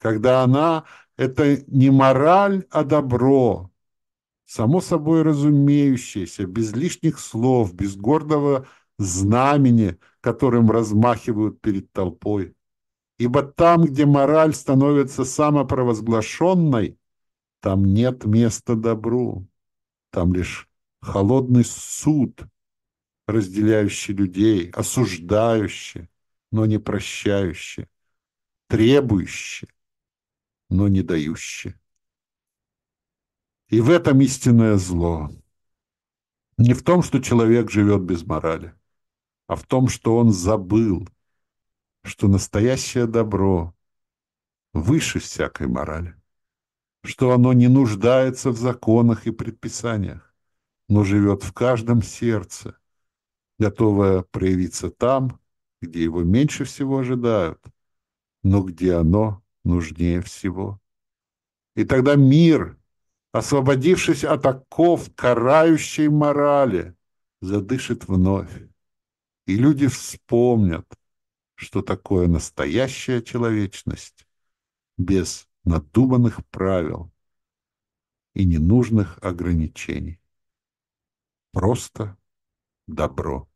S1: когда она – это не мораль, а добро, само собой разумеющееся, без лишних слов, без гордого знамени, которым размахивают перед толпой. Ибо там, где мораль становится самопровозглашенной, там нет места добру, там лишь холодный суд, разделяющий людей, осуждающий, но не прощающий, требующий, но не дающий. И в этом истинное зло. Не в том, что человек живет без морали, а в том, что он забыл, что настоящее добро выше всякой морали, что оно не нуждается в законах и предписаниях, но живет в каждом сердце, готовое проявиться там, где его меньше всего ожидают, но где оно нужнее всего. И тогда мир, освободившись от оков карающей морали, задышит вновь. И люди вспомнят, что такое настоящая человечность без надуманных правил и ненужных ограничений. Просто добро.